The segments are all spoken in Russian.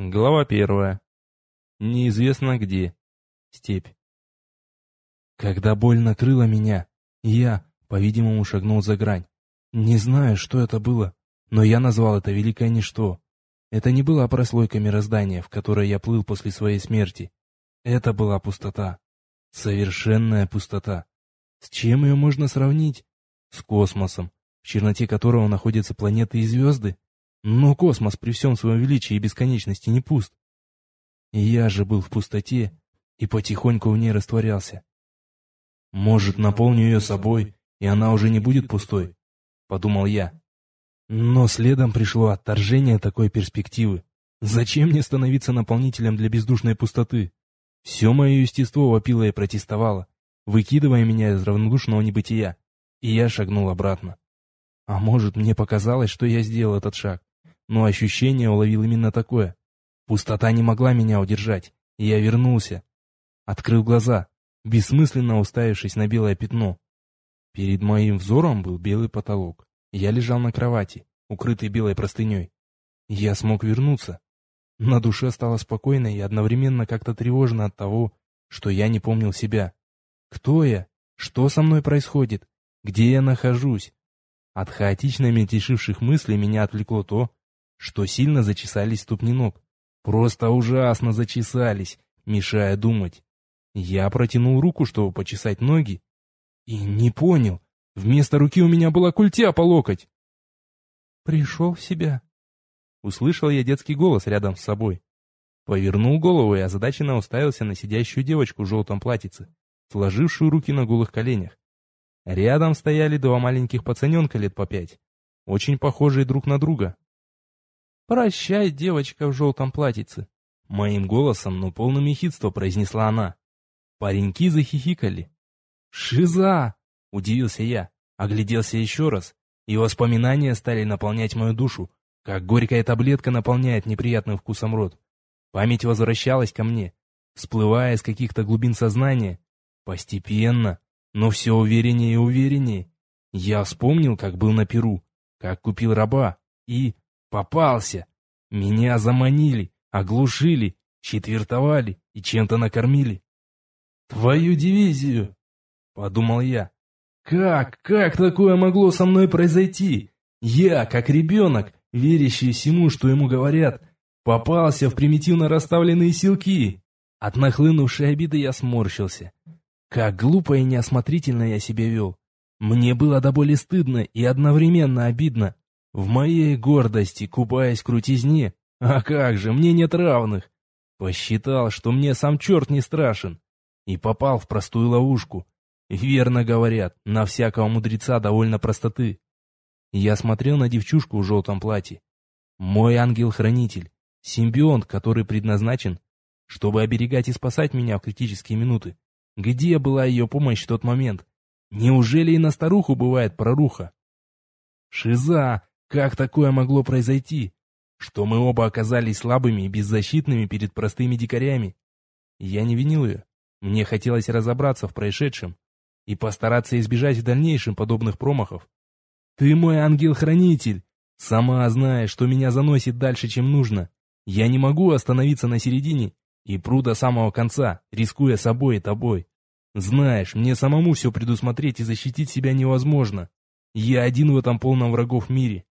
Глава первая. Неизвестно где. Степь. Когда боль накрыла меня, я, по-видимому, шагнул за грань. Не знаю, что это было, но я назвал это великое ничто. Это не была прослойка мироздания, в которой я плыл после своей смерти. Это была пустота. Совершенная пустота. С чем ее можно сравнить? С космосом, в черноте которого находятся планеты и звезды? Но космос при всем своем величии и бесконечности не пуст. И я же был в пустоте и потихоньку в ней растворялся. Может, наполню ее собой, и она уже не будет пустой, подумал я. Но следом пришло отторжение такой перспективы. Зачем мне становиться наполнителем для бездушной пустоты? Все мое естество вопило и протестовало, выкидывая меня из равнодушного небытия, и я шагнул обратно. А может, мне показалось, что я сделал этот шаг но ощущение уловил именно такое. Пустота не могла меня удержать, и я вернулся. Открыл глаза, бессмысленно уставившись на белое пятно. Перед моим взором был белый потолок. Я лежал на кровати, укрытый белой простыней. Я смог вернуться. На душе стало спокойно и одновременно как-то тревожно от того, что я не помнил себя. Кто я? Что со мной происходит? Где я нахожусь? От хаотично мельтешивших мыслей меня отвлекло то, что сильно зачесались ступни ног. Просто ужасно зачесались, мешая думать. Я протянул руку, чтобы почесать ноги, и не понял. Вместо руки у меня была культя по локоть. «Пришел в себя», — услышал я детский голос рядом с собой. Повернул голову и озадаченно уставился на сидящую девочку в желтом платьице, сложившую руки на голых коленях. Рядом стояли два маленьких пацаненка лет по пять, очень похожие друг на друга, «Прощай, девочка в желтом платьице!» Моим голосом, но полным ехидства произнесла она. Пареньки захихикали. «Шиза!» — удивился я, огляделся еще раз, и воспоминания стали наполнять мою душу, как горькая таблетка наполняет неприятным вкусом рот. Память возвращалась ко мне, всплывая из каких-то глубин сознания. Постепенно, но все увереннее и увереннее. Я вспомнил, как был на Перу, как купил раба и, Попался. Меня заманили, оглушили, четвертовали и чем-то накормили. Твою дивизию, подумал я. Как, как такое могло со мной произойти? Я, как ребенок, верящий всему, что ему говорят, попался в примитивно расставленные силки. От нахлынувшей обиды я сморщился. Как глупо и неосмотрительно я себя вел. Мне было до боли стыдно и одновременно обидно. В моей гордости, купаясь в крутизне, а как же, мне нет равных. Посчитал, что мне сам черт не страшен, и попал в простую ловушку. Верно говорят, на всякого мудреца довольно простоты. Я смотрел на девчушку в желтом платье. Мой ангел-хранитель, симбионт, который предназначен, чтобы оберегать и спасать меня в критические минуты. Где была ее помощь в тот момент? Неужели и на старуху бывает проруха? Шиза, как такое могло произойти? Что мы оба оказались слабыми и беззащитными перед простыми дикарями? Я не винил ее. Мне хотелось разобраться в происшедшем и постараться избежать в дальнейшем подобных промахов. Ты мой ангел-хранитель. Сама знаешь, что меня заносит дальше, чем нужно. Я не могу остановиться на середине и пру до самого конца, рискуя собой и тобой. Знаешь, мне самому все предусмотреть и защитить себя невозможно. Я один в этом полном врагов мире.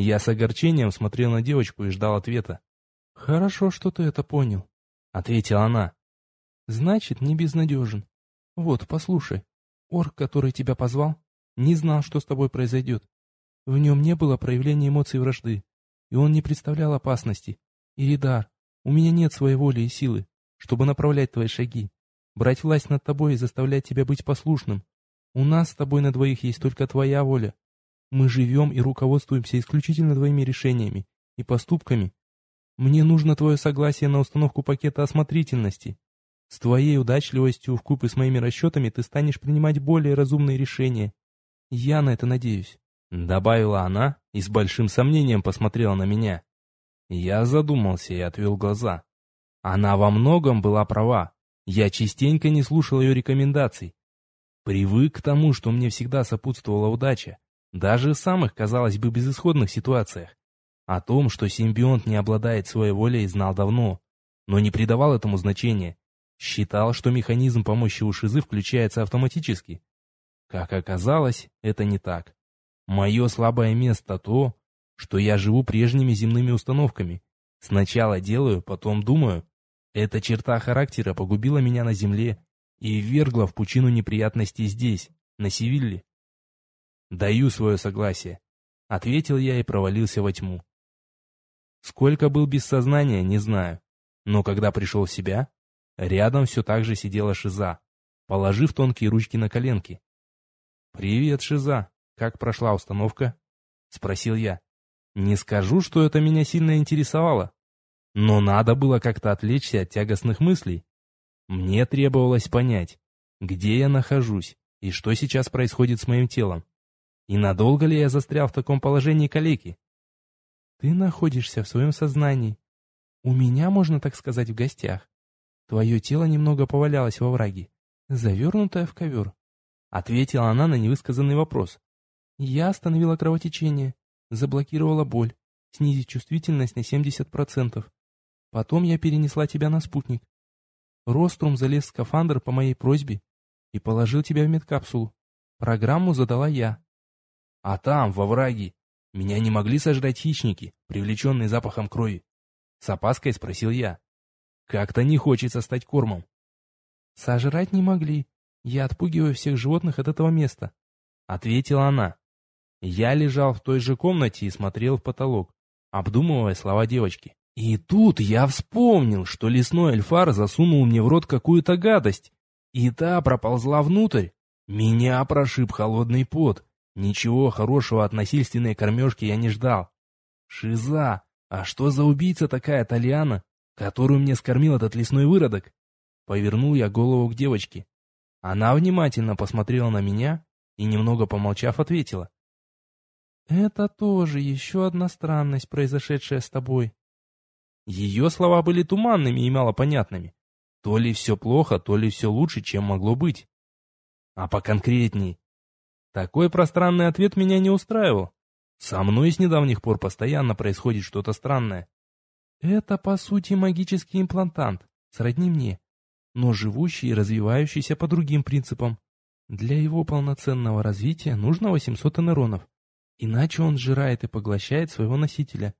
Я с огорчением смотрел на девочку и ждал ответа. «Хорошо, что ты это понял», — ответила она. «Значит, не безнадежен. Вот, послушай, орк, который тебя позвал, не знал, что с тобой произойдет. В нем не было проявления эмоций вражды, и он не представлял опасности. Иридар, у меня нет своей воли и силы, чтобы направлять твои шаги, брать власть над тобой и заставлять тебя быть послушным. У нас с тобой на двоих есть только твоя воля, мы живем и руководствуемся исключительно твоими решениями и поступками. Мне нужно твое согласие на установку пакета осмотрительности. С твоей удачливостью в купе с моими расчетами ты станешь принимать более разумные решения. Я на это надеюсь. Добавила она и с большим сомнением посмотрела на меня. Я задумался и отвел глаза. Она во многом была права. Я частенько не слушал ее рекомендаций. Привык к тому, что мне всегда сопутствовала удача. Даже в самых, казалось бы, безысходных ситуациях. О том, что симбионт не обладает своей волей, знал давно, но не придавал этому значения. Считал, что механизм помощи у шизы включается автоматически. Как оказалось, это не так. Мое слабое место то, что я живу прежними земными установками. Сначала делаю, потом думаю. Эта черта характера погубила меня на земле и ввергла в пучину неприятностей здесь, на Севилле. «Даю свое согласие», — ответил я и провалился во тьму. Сколько был без сознания, не знаю. Но когда пришел в себя, рядом все так же сидела Шиза, положив тонкие ручки на коленки. «Привет, Шиза. Как прошла установка?» — спросил я. Не скажу, что это меня сильно интересовало. Но надо было как-то отвлечься от тягостных мыслей. Мне требовалось понять, где я нахожусь и что сейчас происходит с моим телом. И надолго ли я застрял в таком положении калеки? Ты находишься в своем сознании. У меня, можно так сказать, в гостях. Твое тело немного повалялось во враге, завернутое в ковер. Ответила она на невысказанный вопрос. Я остановила кровотечение, заблокировала боль, снизить чувствительность на 70%. Потом я перенесла тебя на спутник. Рострум залез в скафандр по моей просьбе и положил тебя в медкапсулу. Программу задала я. А там, во враге, меня не могли сожрать хищники, привлеченные запахом крови. С опаской спросил я. Как-то не хочется стать кормом. Сожрать не могли. Я отпугиваю всех животных от этого места. Ответила она. Я лежал в той же комнате и смотрел в потолок, обдумывая слова девочки. И тут я вспомнил, что лесной эльфар засунул мне в рот какую-то гадость, и та проползла внутрь. Меня прошиб холодный пот. Ничего хорошего от насильственной кормежки я не ждал. Шиза, а что за убийца такая Тальяна, которую мне скормил этот лесной выродок? Повернул я голову к девочке. Она внимательно посмотрела на меня и, немного помолчав, ответила. «Это тоже еще одна странность, произошедшая с тобой». Ее слова были туманными и малопонятными. То ли все плохо, то ли все лучше, чем могло быть. А поконкретней, такой пространный ответ меня не устраивал. Со мной с недавних пор постоянно происходит что-то странное. Это, по сути, магический имплантант, сродни мне, но живущий и развивающийся по другим принципам. Для его полноценного развития нужно 800 нейронов, иначе он сжирает и поглощает своего носителя.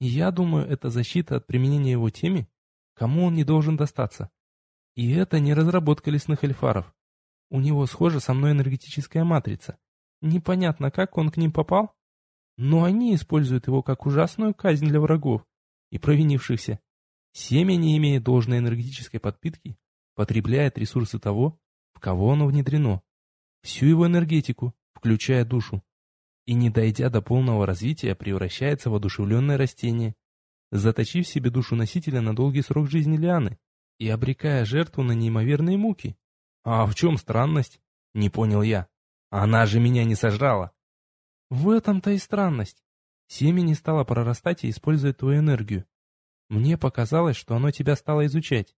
И я думаю, это защита от применения его теми, кому он не должен достаться. И это не разработка лесных эльфаров. У него схожа со мной энергетическая матрица. Непонятно, как он к ним попал, но они используют его как ужасную казнь для врагов и провинившихся. Семя, не имея должной энергетической подпитки, потребляет ресурсы того, в кого оно внедрено, всю его энергетику, включая душу, и, не дойдя до полного развития, превращается в одушевленное растение, заточив себе душу носителя на долгий срок жизни лианы и обрекая жертву на неимоверные муки. «А в чем странность?» — не понял я. «Она же меня не сожрала!» «В этом-то и странность. Семя не стало прорастать и использовать твою энергию. Мне показалось, что оно тебя стало изучать.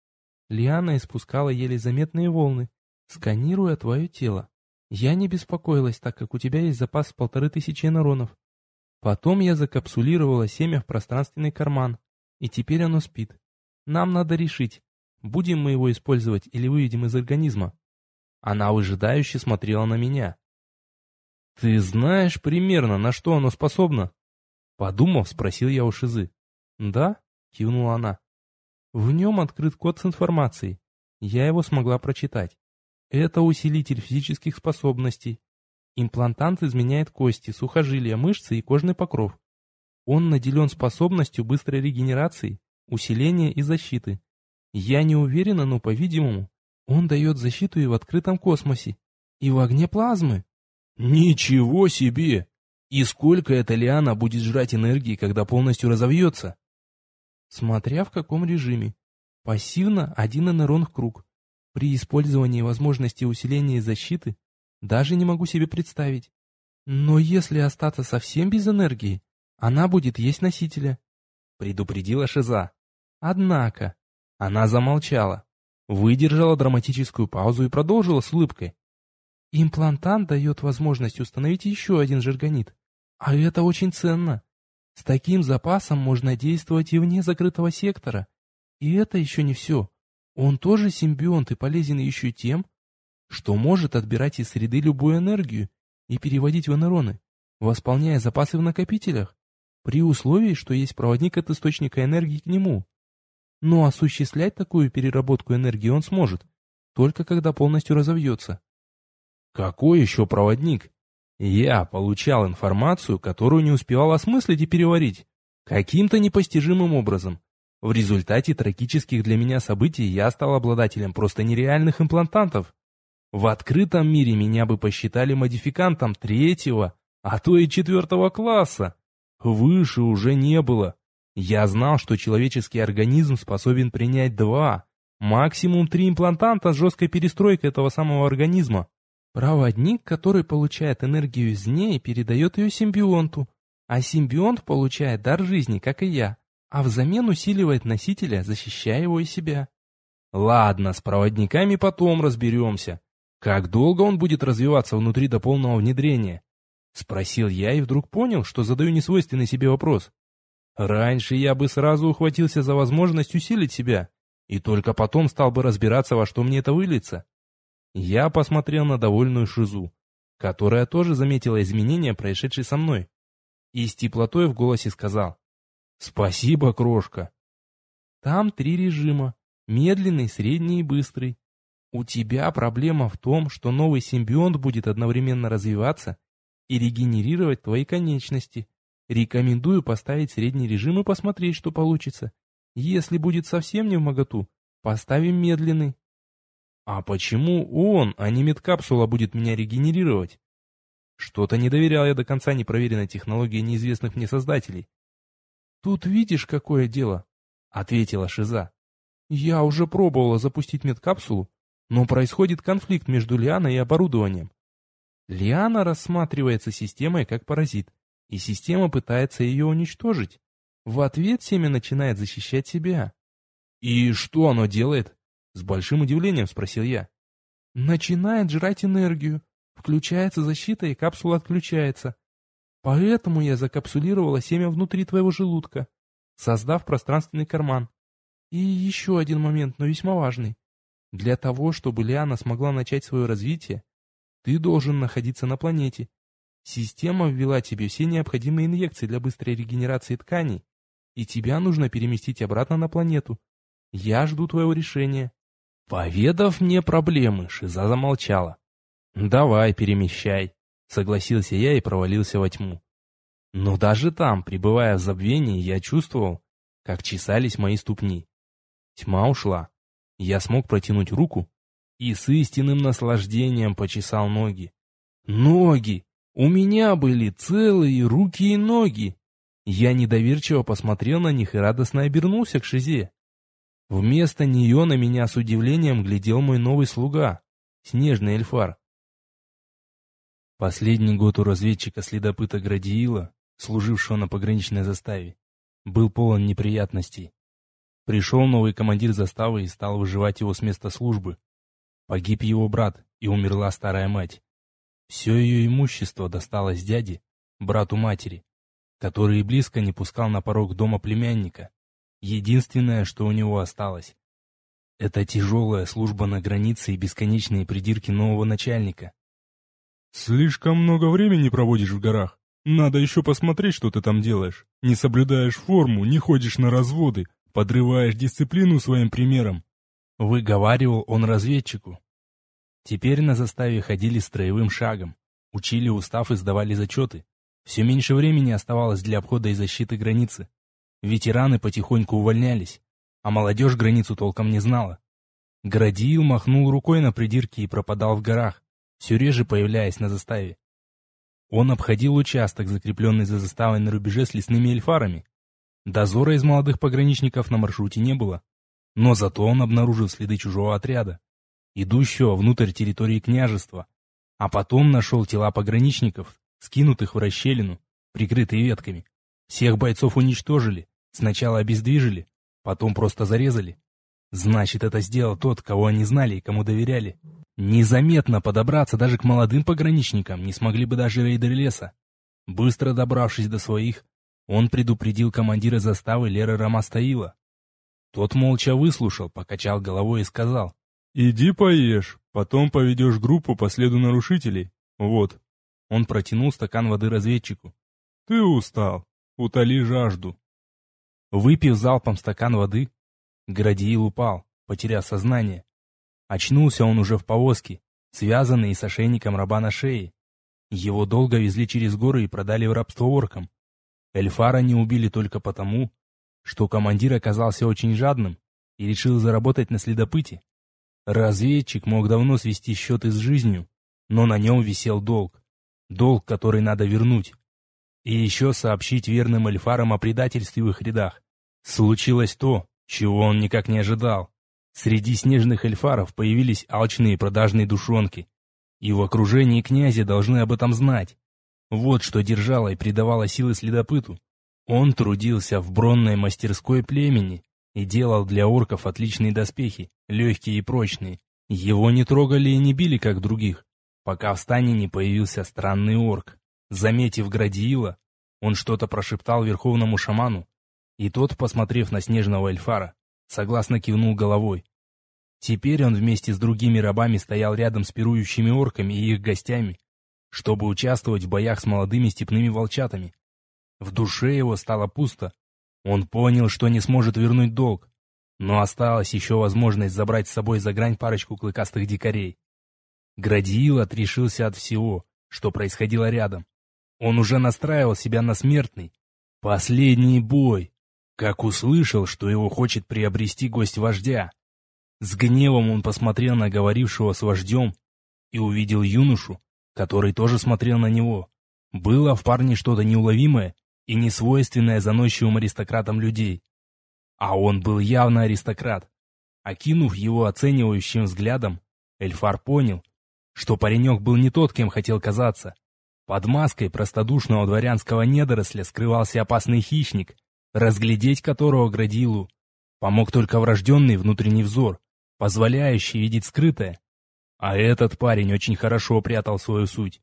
Лиана испускала еле заметные волны, сканируя твое тело. Я не беспокоилась, так как у тебя есть запас полторы тысячи нейронов. Потом я закапсулировала семя в пространственный карман, и теперь оно спит. Нам надо решить, Будем мы его использовать или выведем из организма? Она выжидающе смотрела на меня. Ты знаешь примерно, на что оно способно? Подумав, спросил я у Шизы. Да, кивнула она. В нем открыт код с информацией. Я его смогла прочитать. Это усилитель физических способностей. Имплантант изменяет кости, сухожилия, мышцы и кожный покров. Он наделен способностью быстрой регенерации, усиления и защиты. Я не уверена, но, по-видимому, он дает защиту и в открытом космосе, и в огне плазмы. Ничего себе! И сколько эта лиана будет жрать энергии, когда полностью разовьется? Смотря в каком режиме. Пассивно один нейрон в круг. При использовании возможности усиления защиты даже не могу себе представить. Но если остаться совсем без энергии, она будет есть носителя. Предупредила Шиза. Однако, она замолчала, выдержала драматическую паузу и продолжила с улыбкой. Имплантант дает возможность установить еще один жаргонит. А это очень ценно. С таким запасом можно действовать и вне закрытого сектора. И это еще не все. Он тоже симбионт и полезен еще тем, что может отбирать из среды любую энергию и переводить в нейроны, восполняя запасы в накопителях, при условии, что есть проводник от источника энергии к нему. Но осуществлять такую переработку энергии он сможет, только когда полностью разовьется. Какой еще проводник? Я получал информацию, которую не успевал осмыслить и переварить. Каким-то непостижимым образом. В результате трагических для меня событий я стал обладателем просто нереальных имплантантов. В открытом мире меня бы посчитали модификантом третьего, а то и четвертого класса. Выше уже не было. Я знал, что человеческий организм способен принять два, максимум три имплантанта с жесткой перестройкой этого самого организма. Проводник, который получает энергию из ней, передает ее симбионту, а симбионт получает дар жизни, как и я, а взамен усиливает носителя, защищая его и себя. Ладно, с проводниками потом разберемся. Как долго он будет развиваться внутри до полного внедрения? Спросил я и вдруг понял, что задаю несвойственный себе вопрос. Раньше я бы сразу ухватился за возможность усилить себя, и только потом стал бы разбираться, во что мне это выльется. Я посмотрел на довольную Шизу, которая тоже заметила изменения, происшедшие со мной, и с теплотой в голосе сказал «Спасибо, крошка». Там три режима – медленный, средний и быстрый. У тебя проблема в том, что новый симбионт будет одновременно развиваться и регенерировать твои конечности. Рекомендую поставить средний режим и посмотреть, что получится. Если будет совсем не в моготу, поставим медленный. А почему он, а не медкапсула, будет меня регенерировать? Что-то не доверял я до конца непроверенной технологии неизвестных мне создателей. Тут видишь, какое дело, ответила Шиза. Я уже пробовала запустить медкапсулу, но происходит конфликт между Лианой и оборудованием. Лиана рассматривается системой как паразит, и система пытается ее уничтожить. В ответ семя начинает защищать себя. И что оно делает? С большим удивлением спросил я. Начинает жрать энергию, включается защита и капсула отключается. Поэтому я закапсулировала семя внутри твоего желудка, создав пространственный карман. И еще один момент, но весьма важный. Для того, чтобы Лиана смогла начать свое развитие, ты должен находиться на планете. Система ввела тебе все необходимые инъекции для быстрой регенерации тканей, и тебя нужно переместить обратно на планету. Я жду твоего решения. Поведав мне проблемы, Шиза замолчала. «Давай, перемещай», — согласился я и провалился во тьму. Но даже там, пребывая в забвении, я чувствовал, как чесались мои ступни. Тьма ушла. Я смог протянуть руку и с истинным наслаждением почесал ноги. Ноги! У меня были целые руки и ноги! Я недоверчиво посмотрел на них и радостно обернулся к Шизе. Вместо нее на меня с удивлением глядел мой новый слуга, снежный эльфар. Последний год у разведчика-следопыта Градиила, служившего на пограничной заставе, был полон неприятностей. Пришел новый командир заставы и стал выживать его с места службы. Погиб его брат, и умерла старая мать. Все ее имущество досталось дяде, брату матери, который и близко не пускал на порог дома племянника. Единственное, что у него осталось. Это тяжелая служба на границе и бесконечные придирки нового начальника. «Слишком много времени проводишь в горах. Надо еще посмотреть, что ты там делаешь. Не соблюдаешь форму, не ходишь на разводы, подрываешь дисциплину своим примером». Выговаривал он разведчику. Теперь на заставе ходили строевым шагом, учили устав и сдавали зачеты. Все меньше времени оставалось для обхода и защиты границы. Ветераны потихоньку увольнялись, а молодежь границу толком не знала. Градиил махнул рукой на придирки и пропадал в горах, все реже появляясь на заставе. Он обходил участок, закрепленный за заставой на рубеже с лесными эльфарами. Дозора из молодых пограничников на маршруте не было, но зато он обнаружил следы чужого отряда, идущего внутрь территории княжества, а потом нашел тела пограничников, скинутых в расщелину, прикрытые ветками. Всех бойцов уничтожили, Сначала обездвижили, потом просто зарезали. Значит, это сделал тот, кого они знали и кому доверяли. Незаметно подобраться даже к молодым пограничникам не смогли бы даже рейдеры леса. Быстро добравшись до своих, Он предупредил командира заставы Леры Рамастаила. Тот молча выслушал, покачал головой и сказал. «Иди поешь, потом поведешь группу по следу нарушителей. Вот». Он протянул стакан воды разведчику. «Ты устал. Утоли жажду». Выпив залпом стакан воды, Градиил упал, потеряв сознание. Очнулся он уже в повозке, связанный с ошейником раба на шее. Его долго везли через горы и продали в рабство оркам. Эльфара не убили только потому, что командир оказался очень жадным и решил заработать на следопыте. Разведчик мог давно свести счеты с жизнью, но на нем висел долг. Долг, который надо вернуть. И еще сообщить верным эльфарам о предательстве в их рядах. Случилось то, чего он никак не ожидал. Среди снежных эльфаров появились алчные продажные душонки. И в окружении князя должны об этом знать. Вот что держало и придавало силы следопыту. Он трудился в бронной мастерской племени и делал для орков отличные доспехи, легкие и прочные. Его не трогали и не били, как других, пока в стане не появился странный орк. Заметив Градиила, он что-то прошептал верховному шаману, и тот, посмотрев на снежного эльфара, согласно кивнул головой. Теперь он вместе с другими рабами стоял рядом с пирующими орками и их гостями, чтобы участвовать в боях с молодыми степными волчатами. В душе его стало пусто. Он понял, что не сможет вернуть долг, но осталась еще возможность забрать с собой за грань парочку клыкастых дикарей. Градиил отрешился от всего, что происходило рядом. Он уже настраивал себя на смертный. Последний бой, как услышал, что его хочет приобрести гость вождя. С гневом он посмотрел на говорившего с вождем и увидел юношу, который тоже смотрел на него. Было в парне что-то неуловимое и несвойственное заносчивым аристократам людей. А он был явно аристократ. Окинув его оценивающим взглядом, Эльфар понял, что паренек был не тот, кем хотел казаться. Под маской простодушного дворянского недоросля скрывался опасный хищник, разглядеть которого Градилу помог только врожденный внутренний взор, позволяющий видеть скрытое. А этот парень очень хорошо прятал свою суть.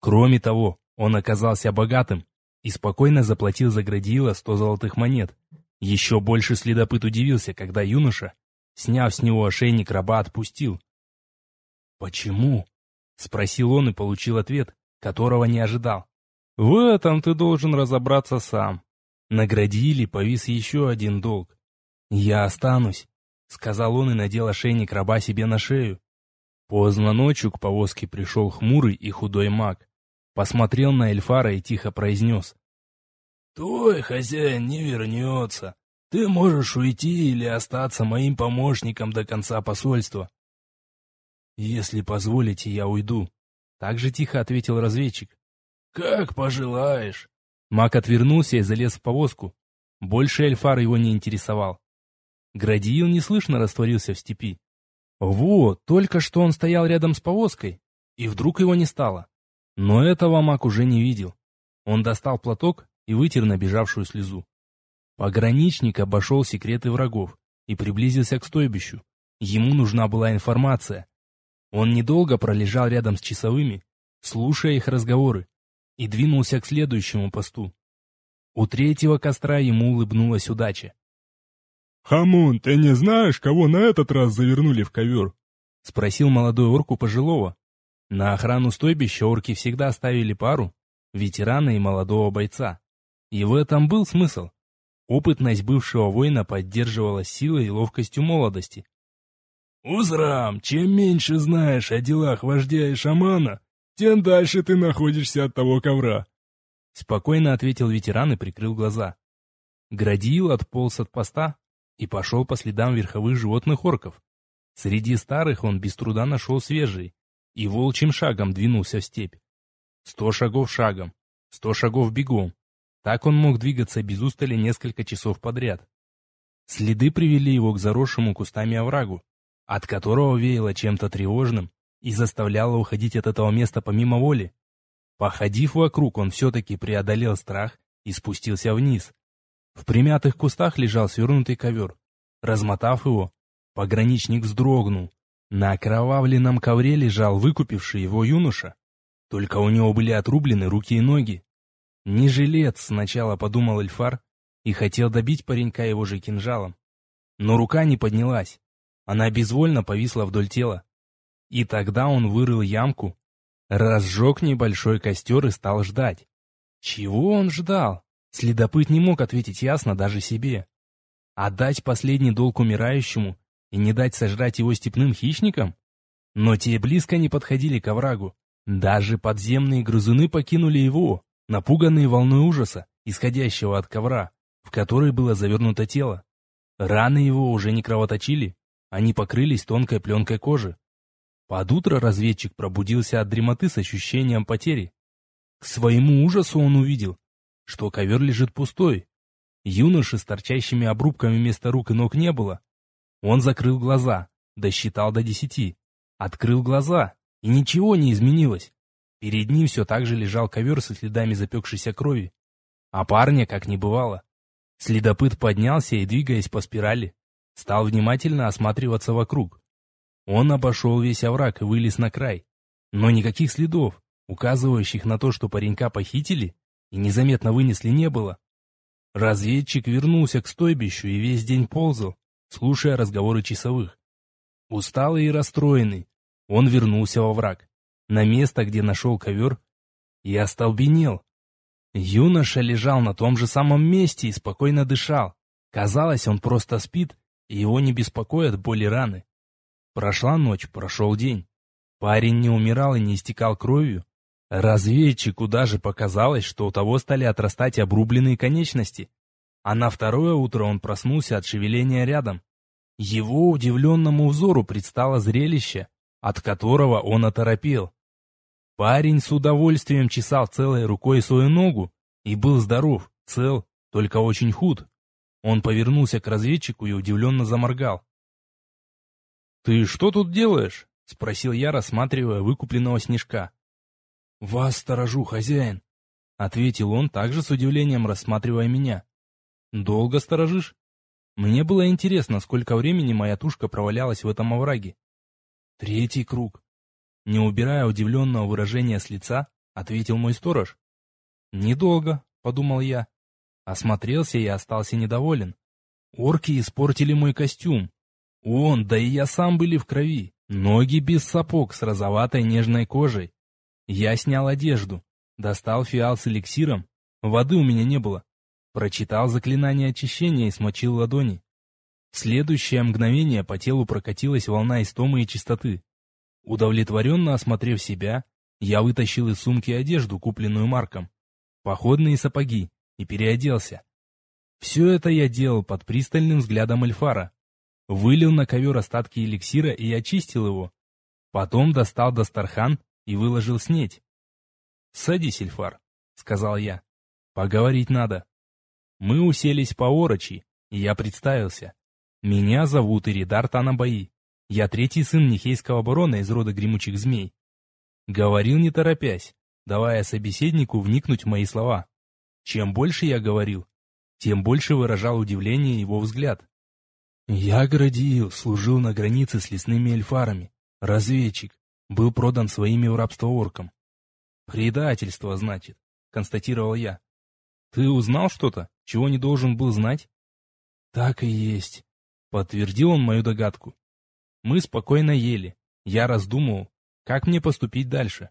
Кроме того, он оказался богатым и спокойно заплатил за Градиила сто золотых монет. Еще больше следопыт удивился, когда юноша, сняв с него ошейник, раба отпустил. «Почему?» — спросил он и получил ответ, которого не ожидал. «В этом ты должен разобраться сам», Наградили, повис еще один долг. «Я останусь», — сказал он и надел ошейник раба себе на шею. Поздно ночью к повозке пришел хмурый и худой маг. Посмотрел на Эльфара и тихо произнес. «Твой хозяин не вернется. Ты можешь уйти или остаться моим помощником до конца посольства». «Если позволите, я уйду», — так же тихо ответил разведчик. «Как пожелаешь». Мак отвернулся и залез в повозку. Больше Эльфар его не интересовал. Градиил неслышно растворился в степи. Вот, только что он стоял рядом с повозкой, и вдруг его не стало. Но этого Мак уже не видел. Он достал платок и вытер набежавшую слезу. Пограничник обошел секреты врагов и приблизился к стойбищу. Ему нужна была информация. Он недолго пролежал рядом с часовыми, слушая их разговоры, и двинулся к следующему посту. У третьего костра ему улыбнулась удача. «Хамун, ты не знаешь, кого на этот раз завернули в ковер?» — спросил молодой орку пожилого. На охрану стойбища орки всегда ставили пару, ветерана и молодого бойца. И в этом был смысл. Опытность бывшего воина поддерживала силой и ловкостью молодости. «Узрам, чем меньше знаешь о делах вождя и шамана, тем дальше ты находишься от того ковра. Спокойно ответил ветеран и прикрыл глаза. Градиил отполз от поста и пошел по следам верховых животных орков. Среди старых он без труда нашел свежий и волчьим шагом двинулся в степь. Сто шагов шагом, сто шагов бегом. Так он мог двигаться без устали несколько часов подряд. Следы привели его к заросшему кустами оврагу, от которого веяло чем-то тревожным и заставляла уходить от этого места помимо воли. Походив вокруг, он все-таки преодолел страх и спустился вниз. В примятых кустах лежал свернутый ковер. Размотав его, пограничник вздрогнул. На окровавленном ковре лежал выкупивший его юноша. Только у него были отрублены руки и ноги. Не жилец, сначала подумал Эльфар и хотел добить паренька его же кинжалом. Но рука не поднялась. Она безвольно повисла вдоль тела. И тогда он вырыл ямку, разжег небольшой костер и стал ждать. Чего он ждал? Следопыт не мог ответить ясно даже себе. Отдать последний долг умирающему и не дать сожрать его степным хищникам? Но те близко не подходили к оврагу. Даже подземные грызуны покинули его, напуганные волной ужаса, исходящего от ковра, в который было завернуто тело. Раны его уже не кровоточили, они покрылись тонкой пленкой кожи. Под утро разведчик пробудился от дремоты с ощущением потери. К своему ужасу он увидел, что ковер лежит пустой. Юноши с торчащими обрубками вместо рук и ног не было. Он закрыл глаза, досчитал до десяти. Открыл глаза, и ничего не изменилось. Перед ним все так же лежал ковер со следами запекшейся крови. А парня как не бывало. Следопыт поднялся и, двигаясь по спирали, стал внимательно осматриваться вокруг. Он обошел весь овраг и вылез на край. Но никаких следов, указывающих на то, что паренька похитили и незаметно вынесли, не было. Разведчик вернулся к стойбищу и весь день ползал, слушая разговоры часовых. Усталый и расстроенный, он вернулся во враг, на место, где нашел ковер, и остолбенел. Юноша лежал на том же самом месте и спокойно дышал. Казалось, он просто спит, и его не беспокоят боли раны. Прошла ночь, прошел день. Парень не умирал и не истекал кровью. Разведчику даже показалось, что у того стали отрастать обрубленные конечности. А на второе утро он проснулся от шевеления рядом. Его удивленному взору предстало зрелище, от которого он оторопел. Парень с удовольствием чесал целой рукой свою ногу и был здоров, цел, только очень худ. Он повернулся к разведчику и удивленно заморгал. «Ты что тут делаешь?» — спросил я, рассматривая выкупленного снежка. «Вас сторожу, хозяин», — ответил он, также с удивлением рассматривая меня. «Долго сторожишь?» Мне было интересно, сколько времени моя тушка провалялась в этом овраге. «Третий круг», — не убирая удивленного выражения с лица, ответил мой сторож. «Недолго», — подумал я. Осмотрелся и остался недоволен. Орки испортили мой костюм. Он, да и я сам были в крови. Ноги без сапог с розоватой нежной кожей. Я снял одежду, достал фиал с эликсиром. Воды у меня не было. Прочитал заклинание очищения и смочил ладони. В следующее мгновение по телу прокатилась волна истомы и чистоты. Удовлетворенно осмотрев себя, я вытащил из сумки одежду, купленную Марком, походные сапоги, и переоделся. Все это я делал под пристальным взглядом Эльфара. Вылил на ковер остатки эликсира и очистил его. Потом достал Дастархан и выложил снедь. «Садись, Эльфар», — сказал я. «Поговорить надо». Мы уселись по-орочьи, и я представился. Меня зовут Иридар Танабаи. Я третий сын Нихейского барона из рода гремучих змей. Говорил не торопясь, давая собеседнику вникнуть в мои слова. Чем больше я говорил, тем больше выражал удивление его взгляд. Я городил, служил на границе с лесными эльфарами, разведчик, был продан своими в рабство оркам. Предательство, значит, констатировал я. Ты узнал что-то, чего не должен был знать? Так и есть, подтвердил он мою догадку. Мы спокойно ели. Я раздумывал, как мне поступить дальше.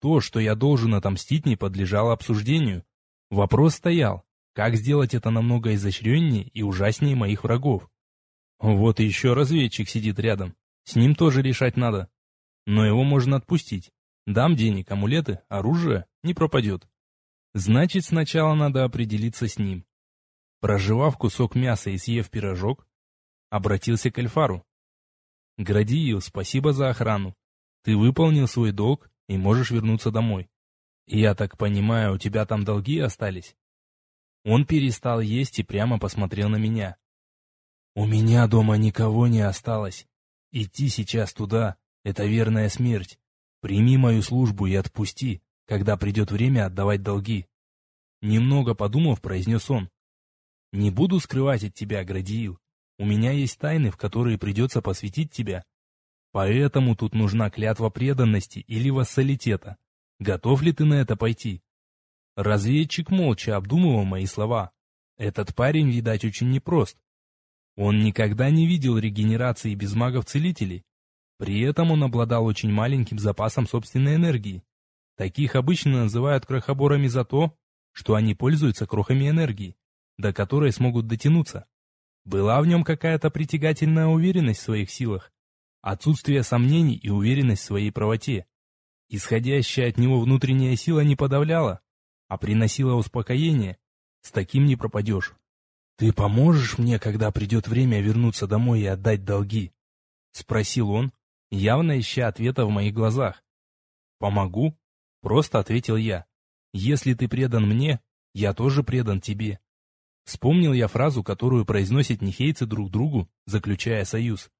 То, что я должен отомстить, не подлежало обсуждению. Вопрос стоял, как сделать это намного изощреннее и ужаснее моих врагов. Вот еще разведчик сидит рядом. С ним тоже решать надо. Но его можно отпустить. Дам денег, амулеты, оружие, не пропадет. Значит, сначала надо определиться с ним. Проживав кусок мяса и съев пирожок, обратился к Эльфару. «Градиил, спасибо за охрану. Ты выполнил свой долг и можешь вернуться домой. «Я так понимаю, у тебя там долги остались?» Он перестал есть и прямо посмотрел на меня. «У меня дома никого не осталось. Идти сейчас туда — это верная смерть. Прими мою службу и отпусти, когда придет время отдавать долги». Немного подумав, произнес он. «Не буду скрывать от тебя, Градиил. У меня есть тайны, в которые придется посвятить тебя. Поэтому тут нужна клятва преданности или вассалитета. Готов ли ты на это пойти? Разведчик молча обдумывал мои слова. Этот парень, видать, очень непрост. Он никогда не видел регенерации без магов-целителей. При этом он обладал очень маленьким запасом собственной энергии. Таких обычно называют крохоборами за то, что они пользуются крохами энергии, до которой смогут дотянуться. Была в нем какая-то притягательная уверенность в своих силах, отсутствие сомнений и уверенность в своей правоте. Исходящая от него внутренняя сила не подавляла, а приносила успокоение. С таким не пропадешь. «Ты поможешь мне, когда придет время вернуться домой и отдать долги?» — спросил он, явно ища ответа в моих глазах. «Помогу?» — просто ответил я. «Если ты предан мне, я тоже предан тебе». Вспомнил я фразу, которую произносят нехейцы друг другу, заключая союз.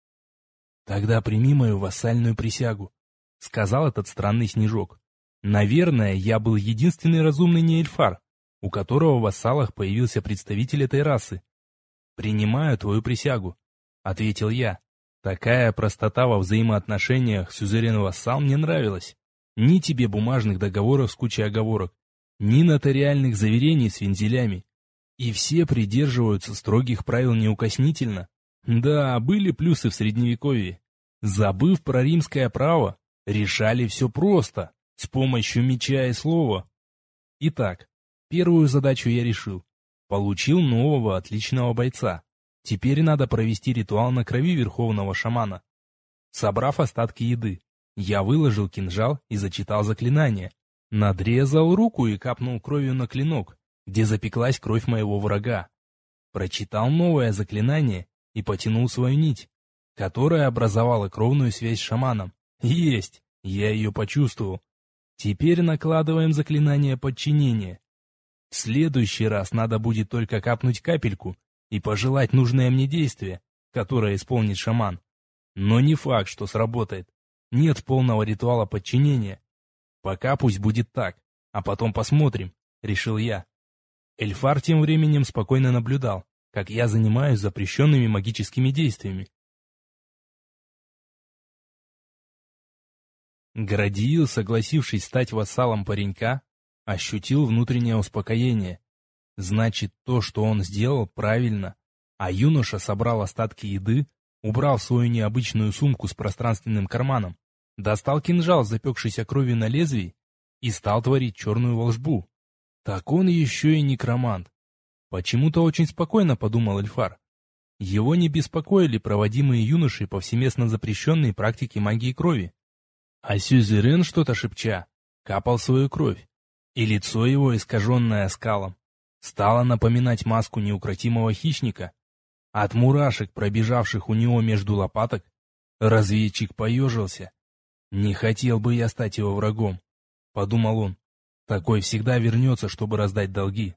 «Тогда прими мою вассальную присягу», — сказал этот странный снежок. «Наверное, я был единственный разумный неэльфар, у которого в вассалах появился представитель этой расы. «Принимаю твою присягу», — ответил я. Такая простота во взаимоотношениях сюзерен-вассал мне нравилась. Ни тебе бумажных договоров с кучей оговорок, ни нотариальных заверений с вензелями. И все придерживаются строгих правил неукоснительно. Да, были плюсы в Средневековье. Забыв про римское право, решали все просто, с помощью меча и слова. Итак, первую задачу я решил. Получил нового отличного бойца. Теперь надо провести ритуал на крови верховного шамана. Собрав остатки еды, я выложил кинжал и зачитал заклинание. Надрезал руку и капнул кровью на клинок, где запеклась кровь моего врага. Прочитал новое заклинание и потянул свою нить, которая образовала кровную связь с шаманом. Есть! Я ее почувствовал. Теперь накладываем заклинание подчинения. В следующий раз надо будет только капнуть капельку и пожелать нужное мне действие, которое исполнит шаман. Но не факт, что сработает. Нет полного ритуала подчинения. Пока пусть будет так, а потом посмотрим, решил я. Эльфар тем временем спокойно наблюдал, как я занимаюсь запрещенными магическими действиями. Градиил, согласившись стать вассалом паренька, ощутил внутреннее успокоение. Значит, то, что он сделал, правильно. А юноша собрал остатки еды, убрал свою необычную сумку с пространственным карманом, достал кинжал, запекшийся кровью на лезвии, и стал творить черную волшбу. Так он еще и некромант. Почему-то очень спокойно подумал Эльфар. Его не беспокоили проводимые юношей повсеместно запрещенные практики магии крови. А Сюзерен, что-то шепча, капал свою кровь, и лицо его, искаженное скалом, стала напоминать маску неукротимого хищника. От мурашек, пробежавших у него между лопаток, разведчик поежился. «Не хотел бы я стать его врагом», — подумал он. «Такой всегда вернется, чтобы раздать долги».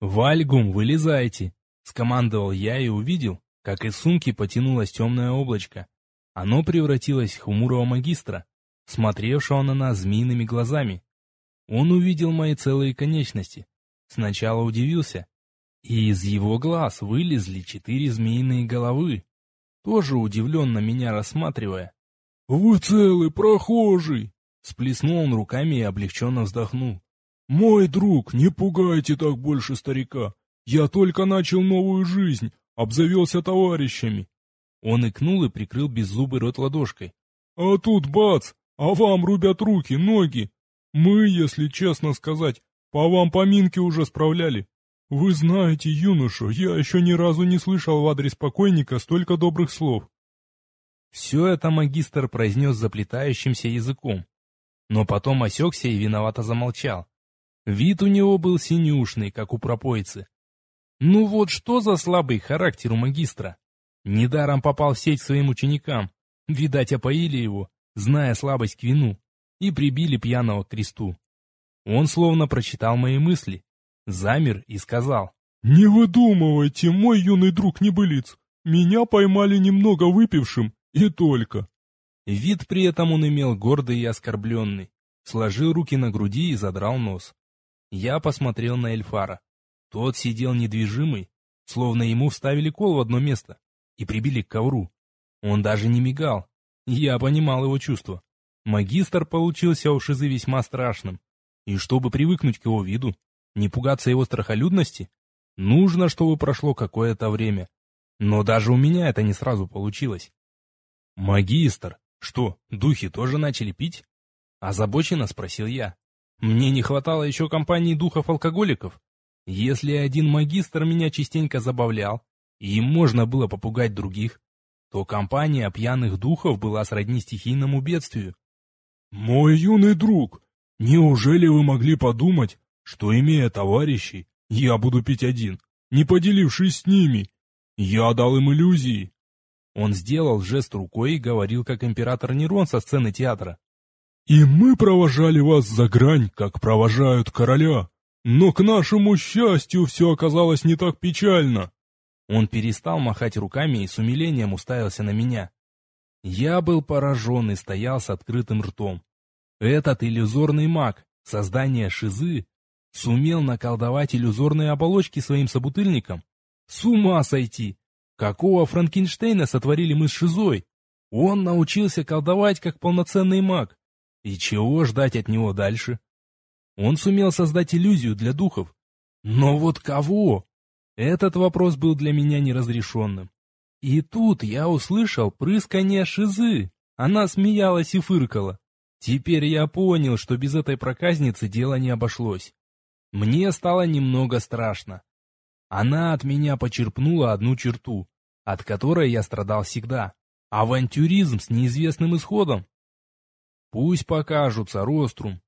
«Вальгум, вылезайте!» — скомандовал я и увидел, как из сумки потянулось темное облачко. Оно превратилось в хмурого магистра, смотревшего на нас змеиными глазами. Он увидел мои целые конечности. Сначала удивился. И из его глаз вылезли четыре змеиные головы, тоже удивленно меня рассматривая. «Вы целый, прохожий!» Сплеснул он руками и облегченно вздохнул. «Мой друг, не пугайте так больше старика. Я только начал новую жизнь, обзавелся товарищами». Он икнул и прикрыл беззубый рот ладошкой. «А тут бац! А вам рубят руки, ноги, мы, если честно сказать, по вам поминки уже справляли. Вы знаете, юноша, я еще ни разу не слышал в адрес покойника столько добрых слов. Все это магистр произнес заплетающимся языком, но потом осекся и виновато замолчал. Вид у него был синюшный, как у пропойцы. Ну вот что за слабый характер у магистра? Недаром попал в сеть своим ученикам. Видать, опоили его, зная слабость к вину и прибили пьяного к кресту. Он словно прочитал мои мысли, замер и сказал. «Не выдумывайте, мой юный друг небылиц. Меня поймали немного выпившим, и только». Вид при этом он имел гордый и оскорбленный. Сложил руки на груди и задрал нос. Я посмотрел на Эльфара. Тот сидел недвижимый, словно ему вставили кол в одно место и прибили к ковру. Он даже не мигал. Я понимал его чувства. Магистр получился у Шизы весьма страшным. И чтобы привыкнуть к его виду, не пугаться его страхолюдности, нужно, чтобы прошло какое-то время. Но даже у меня это не сразу получилось. «Магистр, что, духи тоже начали пить?» Озабоченно спросил я. Мне не хватало еще компании духов-алкоголиков. Если один магистр меня частенько забавлял, и им можно было попугать других, то компания пьяных духов была сродни стихийному бедствию. «Мой юный друг, неужели вы могли подумать, что, имея товарищей, я буду пить один, не поделившись с ними? Я дал им иллюзии». Он сделал жест рукой и говорил, как император Нерон со сцены театра. «И мы провожали вас за грань, как провожают короля. Но, к нашему счастью, все оказалось не так печально». Он перестал махать руками и с умилением уставился на меня. Я был поражен и стоял с открытым ртом. Этот иллюзорный маг, создание Шизы, сумел наколдовать иллюзорные оболочки своим собутыльникам. С ума сойти! Какого Франкенштейна сотворили мы с Шизой? Он научился колдовать как полноценный маг. И чего ждать от него дальше? Он сумел создать иллюзию для духов. Но вот кого? Этот вопрос был для меня неразрешенным. И тут я услышал прыскание шизы. Она смеялась и фыркала. Теперь я понял, что без этой проказницы дело не обошлось. Мне стало немного страшно. Она от меня почерпнула одну черту, от которой я страдал всегда. Авантюризм с неизвестным исходом. Пусть покажутся, Рострум.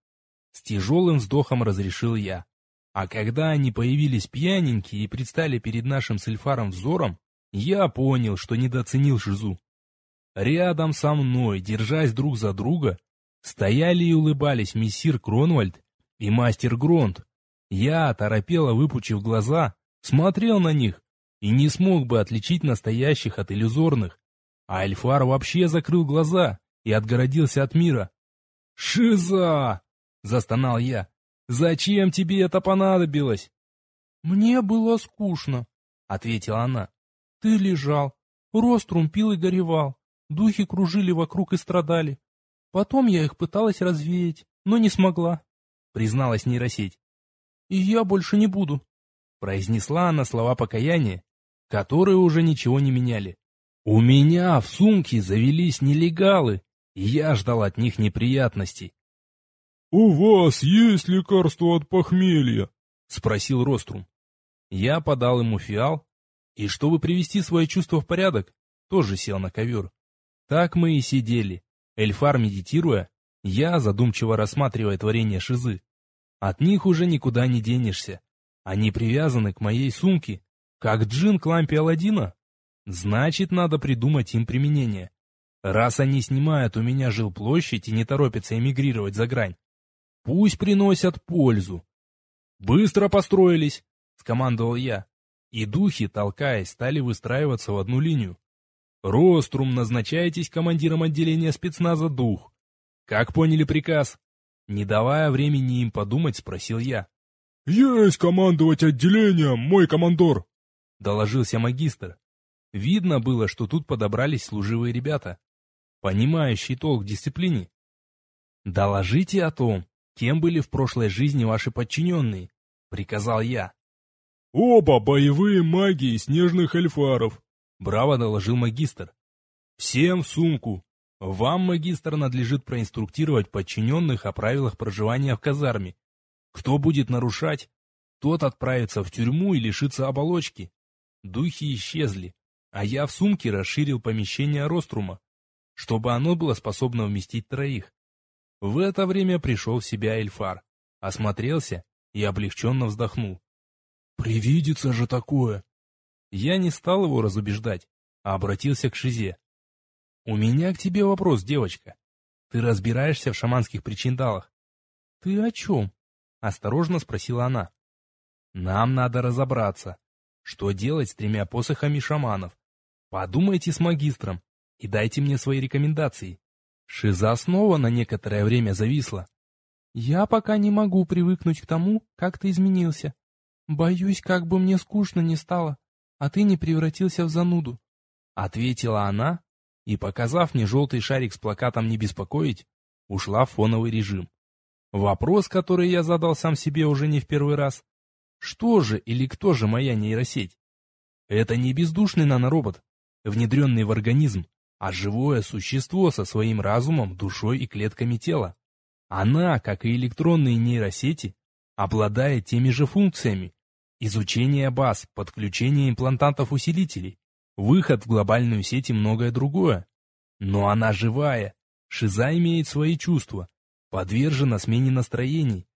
С тяжелым вздохом разрешил я. А когда они появились пьяненькие и предстали перед нашим с Эльфаром взором, я понял, что недооценил Шизу. Рядом со мной, держась друг за друга, стояли и улыбались мессир Кронвальд и мастер Гронт. Я, торопело выпучив глаза, смотрел на них и не смог бы отличить настоящих от иллюзорных. А Эльфар вообще закрыл глаза и отгородился от мира. «Шиза!» — застонал я. Зачем тебе это понадобилось? Мне было скучно, ответила она. Ты лежал, Рострум пил и горевал, духи кружили вокруг и страдали. Потом я их пыталась развеять, но не смогла, призналась нейросеть. И я больше не буду, произнесла она слова покаяния, которые уже ничего не меняли. У меня в сумке завелись нелегалы, и я ждал от них неприятностей. «У вас есть лекарство от похмелья?» — спросил Рострум. Я подал ему фиал, и чтобы привести свое чувство в порядок, тоже сел на ковер. Так мы и сидели, Эльфар медитируя, я задумчиво рассматривая творение Шизы. От них уже никуда не денешься. Они привязаны к моей сумке, как джин к лампе Аладдина. Значит, надо придумать им применение. Раз они снимают у меня жилплощадь и не торопятся эмигрировать за грань, Пусть приносят пользу. Быстро построились, скомандовал я. И духи, толкаясь, стали выстраиваться в одну линию. Рострум, назначайтесь командиром отделения спецназа «Дух». Как поняли приказ? Не давая времени им подумать, спросил я. «Есть командовать отделением, мой командор!» Доложился магистр. Видно было, что тут подобрались служивые ребята, понимающие толк в дисциплине. «Доложите о том, Кем были в прошлой жизни ваши подчиненные? Приказал я. Оба боевые маги снежных эльфаров. Браво доложил магистр. Всем в сумку. Вам, магистр, надлежит проинструктировать подчиненных о правилах проживания в казарме. Кто будет нарушать, тот отправится в тюрьму и лишится оболочки. Духи исчезли, а я в сумке расширил помещение Рострума, чтобы оно было способно вместить троих. В это время пришел в себя Эльфар, осмотрелся и облегченно вздохнул. «Привидится же такое!» Я не стал его разубеждать, а обратился к Шизе. «У меня к тебе вопрос, девочка. Ты разбираешься в шаманских причиндалах?» «Ты о чем?» — осторожно спросила она. «Нам надо разобраться, что делать с тремя посохами шаманов. Подумайте с магистром и дайте мне свои рекомендации». Шиза снова на некоторое время зависла. «Я пока не могу привыкнуть к тому, как ты изменился. Боюсь, как бы мне скучно не стало, а ты не превратился в зануду», — ответила она, и, показав мне желтый шарик с плакатом «Не беспокоить», ушла в фоновый режим. Вопрос, который я задал сам себе уже не в первый раз. Что же или кто же моя нейросеть? Это не бездушный наноробот, внедренный в организм, а живое существо со своим разумом, душой и клетками тела. Она, как и электронные нейросети, обладает теми же функциями. Изучение баз, подключение имплантантов-усилителей, выход в глобальную сеть и многое другое. Но она живая. Шиза имеет свои чувства, подвержена смене настроений.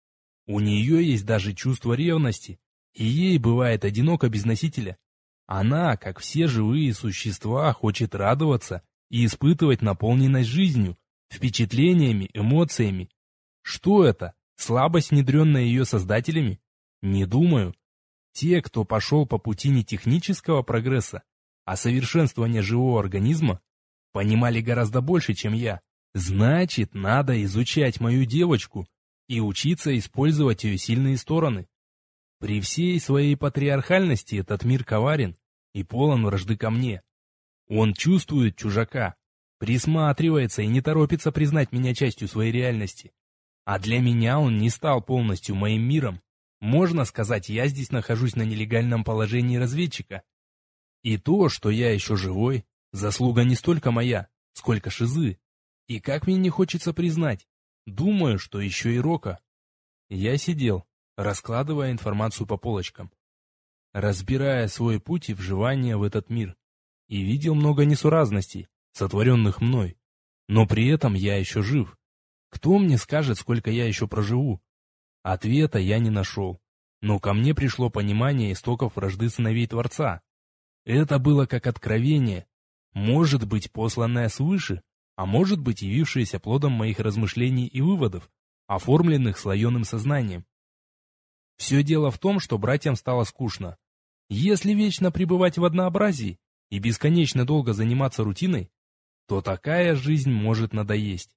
У нее есть даже чувство ревности, и ей бывает одиноко без носителя. Она, как все живые существа, хочет радоваться и испытывать наполненность жизнью, впечатлениями, эмоциями. Что это? Слабость, внедренная ее создателями? Не думаю. Те, кто пошел по пути не технического прогресса, а совершенствования живого организма, понимали гораздо больше, чем я. Значит, надо изучать мою девочку и учиться использовать ее сильные стороны. При всей своей патриархальности этот мир коварен и полон вражды ко мне. Он чувствует чужака, присматривается и не торопится признать меня частью своей реальности. А для меня он не стал полностью моим миром. Можно сказать, я здесь нахожусь на нелегальном положении разведчика. И то, что я еще живой, заслуга не столько моя, сколько шизы. И как мне не хочется признать, думаю, что еще и Рока. Я сидел, раскладывая информацию по полочкам, разбирая свой путь и вживание в этот мир, и видел много несуразностей, сотворенных мной. Но при этом я еще жив. Кто мне скажет, сколько я еще проживу? Ответа я не нашел. Но ко мне пришло понимание истоков вражды сыновей Творца. Это было как откровение, может быть, посланное свыше, а может быть, явившееся плодом моих размышлений и выводов, оформленных слоеным сознанием. Все дело в том, что братьям стало скучно. Если вечно пребывать в однообразии и бесконечно долго заниматься рутиной, то такая жизнь может надоесть.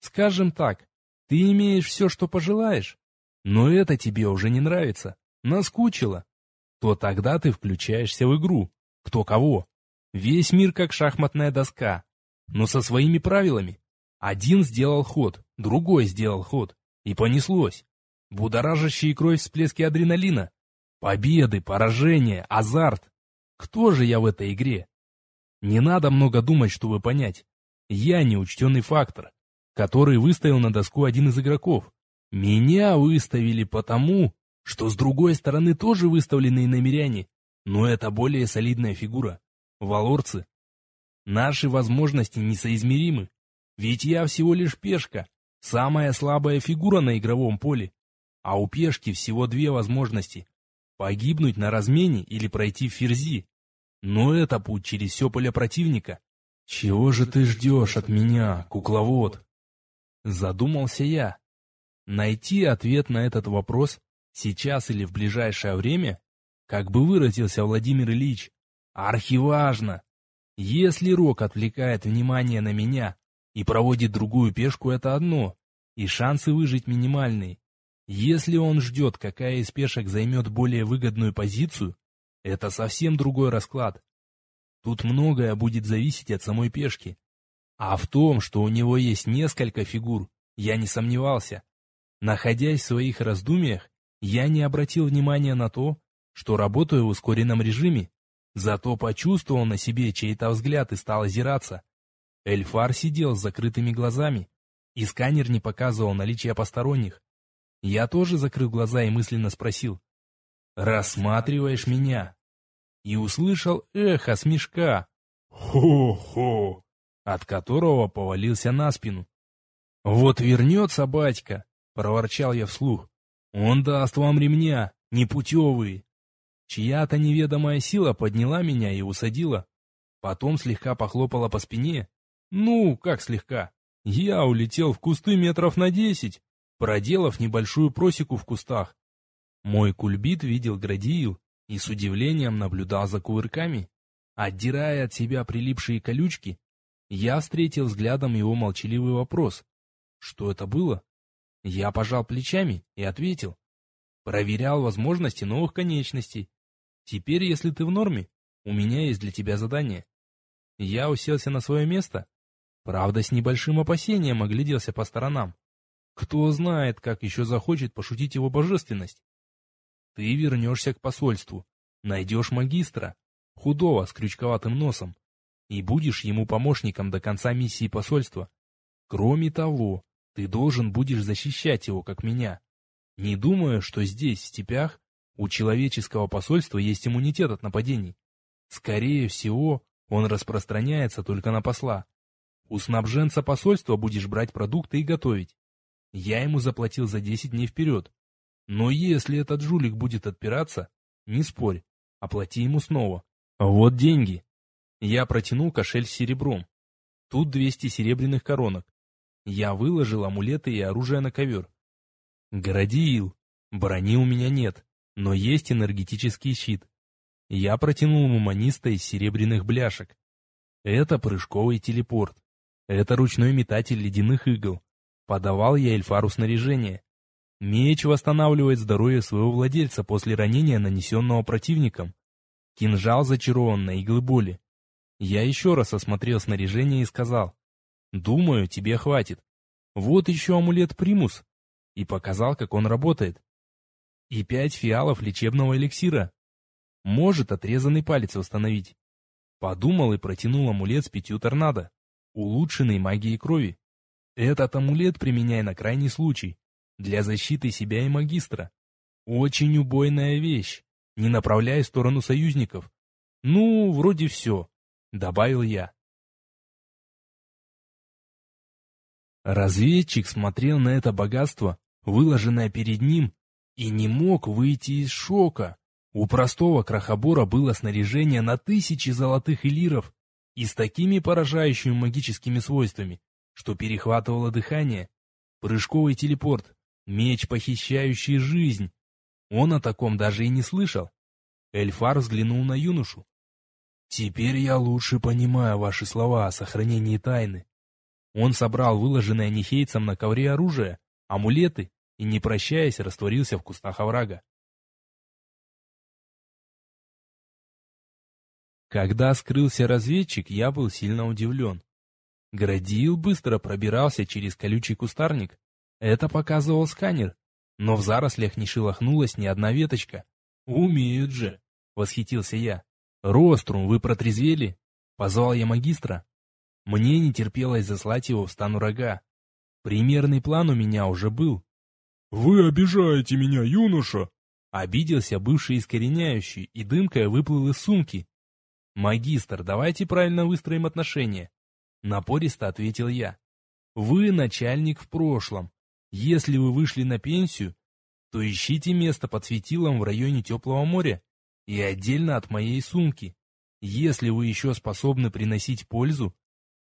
Скажем так, ты имеешь все, что пожелаешь, но это тебе уже не нравится, наскучило, то тогда ты включаешься в игру, кто кого. Весь мир как шахматная доска, но со своими правилами. Один сделал ход, другой сделал ход, и понеслось будоражащие кровь всплески адреналина, победы, поражения, азарт. Кто же я в этой игре? Не надо много думать, чтобы понять. Я неучтенный фактор, который выставил на доску один из игроков. Меня выставили потому, что с другой стороны тоже выставлены намеряне, но это более солидная фигура. Валорцы. Наши возможности несоизмеримы, ведь я всего лишь пешка, самая слабая фигура на игровом поле. А у пешки всего две возможности – погибнуть на размене или пройти в ферзи. Но это путь через все поле противника. Чего же ты ждешь от меня, кукловод? Задумался я. Найти ответ на этот вопрос сейчас или в ближайшее время, как бы выразился Владимир Ильич, архиважно. Если Рок отвлекает внимание на меня и проводит другую пешку, это одно, и шансы выжить минимальные. Если он ждет, какая из пешек займет более выгодную позицию, это совсем другой расклад. Тут многое будет зависеть от самой пешки. А в том, что у него есть несколько фигур, я не сомневался. Находясь в своих раздумьях, я не обратил внимания на то, что работаю в ускоренном режиме, зато почувствовал на себе чей-то взгляд и стал озираться. Эльфар сидел с закрытыми глазами, и сканер не показывал наличия посторонних. Я тоже закрыл глаза и мысленно спросил. «Рассматриваешь меня?» И услышал эхо смешка. «Хо-хо!» От которого повалился на спину. «Вот вернется батька!» — проворчал я вслух. «Он даст вам ремня, непутевые!» Чья-то неведомая сила подняла меня и усадила. Потом слегка похлопала по спине. Ну, как слегка. Я улетел в кусты метров на десять, проделав небольшую просеку в кустах. Мой кульбит видел Градиил и с удивлением наблюдал за кувырками. Отдирая от себя прилипшие колючки, я встретил взглядом его молчаливый вопрос. Что это было? Я пожал плечами и ответил. Проверял возможности новых конечностей. Теперь, если ты в норме, у меня есть для тебя задание. Я уселся на свое место. Правда, с небольшим опасением огляделся по сторонам. Кто знает, как еще захочет пошутить его божественность. Ты вернешься к посольству, найдешь магистра, худого с крючковатым носом, и будешь ему помощником до конца миссии посольства. Кроме того, ты должен будешь защищать его, как меня. Не думаю, что здесь, в степях, у человеческого посольства есть иммунитет от нападений. Скорее всего, он распространяется только на посла. У снабженца посольства будешь брать продукты и готовить. Я ему заплатил за 10 дней вперед. Но если этот жулик будет отпираться, не спорь, оплати ему снова. Вот деньги. Я протянул кошель с серебром. Тут 200 серебряных коронок. Я выложил амулеты и оружие на ковер. Городиил. Брони у меня нет, но есть энергетический щит. Я протянул ему маниста из серебряных бляшек. Это прыжковый телепорт. Это ручной метатель ледяных игл. Подавал я Эльфару снаряжение. Меч восстанавливает здоровье своего владельца после ранения, нанесенного противником. Кинжал зачарован на иглы боли. Я еще раз осмотрел снаряжение и сказал, «Думаю, тебе хватит. Вот еще амулет Примус». И показал, как он работает. И пять фиалов лечебного эликсира. Может отрезанный палец восстановить. Подумал и протянул амулет с пятью торнадо, улучшенный магией крови. Этот амулет применяй на крайний случай, для защиты себя и магистра. Очень убойная вещь, не направляя в сторону союзников. Ну, вроде все. — добавил я. Разведчик смотрел на это богатство, выложенное перед ним, и не мог выйти из шока. У простого крахобора было снаряжение на тысячи золотых элиров и с такими поражающими магическими свойствами, что перехватывало дыхание. Прыжковый телепорт, меч, похищающий жизнь. Он о таком даже и не слышал. Эльфар взглянул на юношу. Теперь я лучше понимаю ваши слова о сохранении тайны. Он собрал выложенное нехейцем на ковре оружие, амулеты и, не прощаясь, растворился в кустах оврага. Когда скрылся разведчик, я был сильно удивлен. Градиил быстро пробирался через колючий кустарник. Это показывал сканер, но в зарослях не шелохнулась ни одна веточка. «Умеют же!» — восхитился я. «Рострум, вы протрезвели?» Позвал я магистра. Мне не терпелось заслать его в стан врага. Примерный план у меня уже был. «Вы обижаете меня, юноша!» Обиделся бывший искореняющий, и дымкой выплыл из сумки. «Магистр, давайте правильно выстроим отношения», — напористо ответил я. «Вы начальник в прошлом. Если вы вышли на пенсию, то ищите место под светилом в районе Теплого моря и отдельно от моей сумки. Если вы еще способны приносить пользу,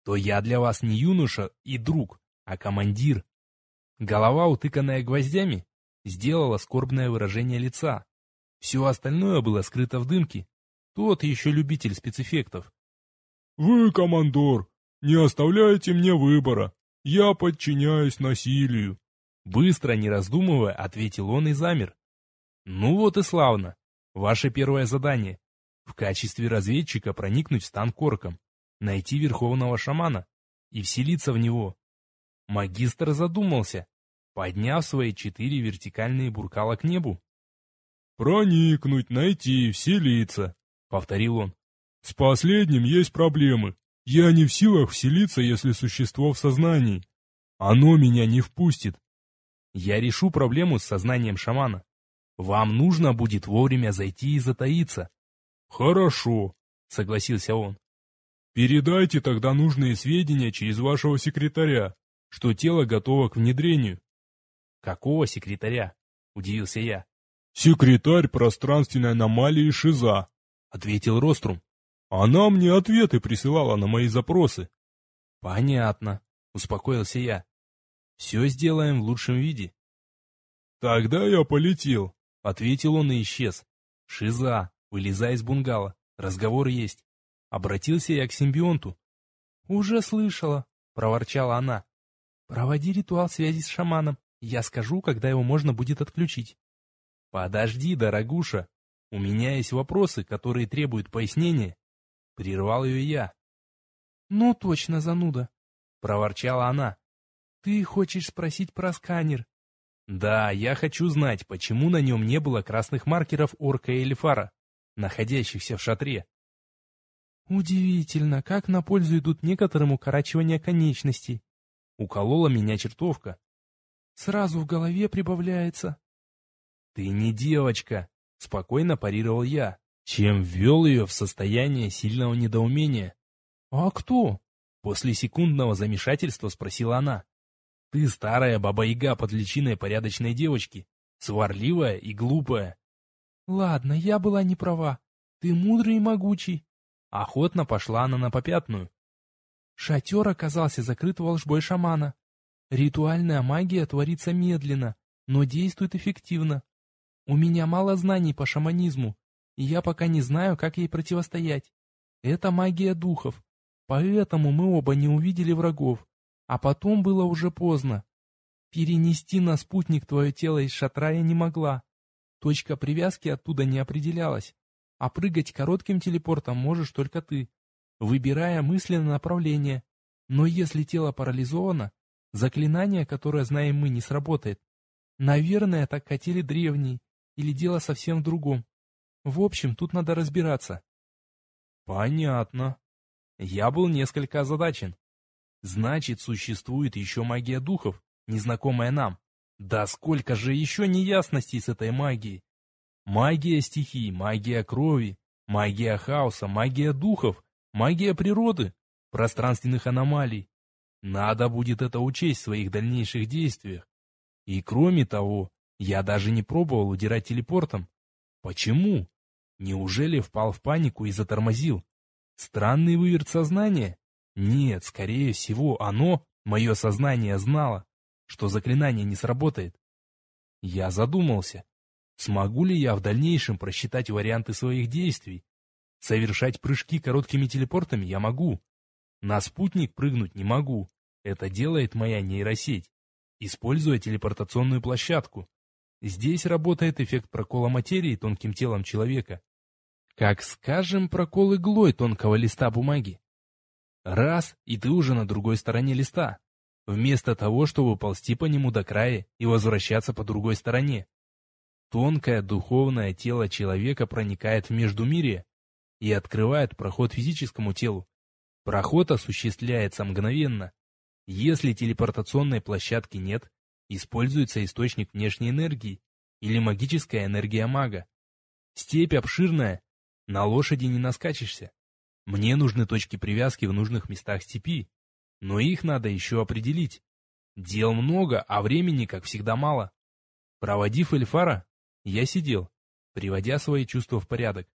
то я для вас не юноша и друг, а командир. Голова, утыканная гвоздями, сделала скорбное выражение лица. Все остальное было скрыто в дымке. Тот еще любитель спецэффектов. «Вы, командор, не оставляйте мне выбора. Я подчиняюсь насилию». Быстро, не раздумывая, ответил он и замер. «Ну вот и славно. Ваше первое задание — в качестве разведчика проникнуть в стан корком, найти верховного шамана и вселиться в него. Магистр задумался, подняв свои четыре вертикальные буркала к небу. «Проникнуть, найти, вселиться», — повторил он. «С последним есть проблемы. Я не в силах вселиться, если существо в сознании. Оно меня не впустит». «Я решу проблему с сознанием шамана. Вам нужно будет вовремя зайти и затаиться. Хорошо, согласился он. Передайте тогда нужные сведения через вашего секретаря, что тело готово к внедрению. Какого секретаря? Удивился я. Секретарь пространственной аномалии Шиза, ответил Рострум. Она мне ответы присылала на мои запросы. Понятно, успокоился я. Все сделаем в лучшем виде. Тогда я полетел. Ответил он и исчез. «Шиза, вылезай из бунгало. Разговор есть». Обратился я к симбионту. «Уже слышала», — проворчала она. «Проводи ритуал связи с шаманом. Я скажу, когда его можно будет отключить». «Подожди, дорогуша. У меня есть вопросы, которые требуют пояснения». Прервал ее я. «Ну точно, зануда. проворчала она. «Ты хочешь спросить про сканер?» «Да, я хочу знать, почему на нем не было красных маркеров орка и эльфара, находящихся в шатре». «Удивительно, как на пользу идут некоторым укорачивания конечностей». Уколола меня чертовка. «Сразу в голове прибавляется». «Ты не девочка», — спокойно парировал я, чем ввел ее в состояние сильного недоумения. «А кто?» — после секундного замешательства спросила она. «Ты старая баба-яга под личиной порядочной девочки, сварливая и глупая». «Ладно, я была не права. Ты мудрый и могучий. Охотно пошла она на попятную. Шатер оказался закрыт волжбой шамана. Ритуальная магия творится медленно, но действует эффективно. У меня мало знаний по шаманизму, и я пока не знаю, как ей противостоять. Это магия духов, поэтому мы оба не увидели врагов, а потом было уже поздно. Перенести на спутник твое тело из шатра я не могла. Точка привязки оттуда не определялась, а прыгать коротким телепортом можешь только ты, выбирая мысленное направление. Но если тело парализовано, заклинание, которое знаем мы, не сработает. Наверное, так хотели древние, или дело совсем в другом. В общем, тут надо разбираться. Понятно. Я был несколько озадачен. Значит, существует еще магия духов, незнакомая нам. Да сколько же еще неясностей с этой магией. Магия стихий, магия крови, магия хаоса, магия духов, магия природы, пространственных аномалий. Надо будет это учесть в своих дальнейших действиях. И кроме того, я даже не пробовал удирать телепортом. Почему? Неужели впал в панику и затормозил? Странный выверт сознания? Нет, скорее всего, оно, мое сознание, знало, что заклинание не сработает. Я задумался, Смогу ли я в дальнейшем просчитать варианты своих действий? Совершать прыжки короткими телепортами я могу. На спутник прыгнуть не могу. Это делает моя нейросеть, используя телепортационную площадку. Здесь работает эффект прокола материи тонким телом человека. Как, скажем, прокол иглой тонкого листа бумаги. Раз, и ты уже на другой стороне листа. Вместо того, чтобы ползти по нему до края и возвращаться по другой стороне. Тонкое духовное тело человека проникает в Междумирье и открывает проход физическому телу. Проход осуществляется мгновенно. Если телепортационной площадки нет, используется источник внешней энергии или магическая энергия мага. Степь обширная, на лошади не наскачешься. Мне нужны точки привязки в нужных местах степи, но их надо еще определить. Дел много, а времени, как всегда, мало. Проводив Эльфара, я сидел, приводя свои чувства в порядок.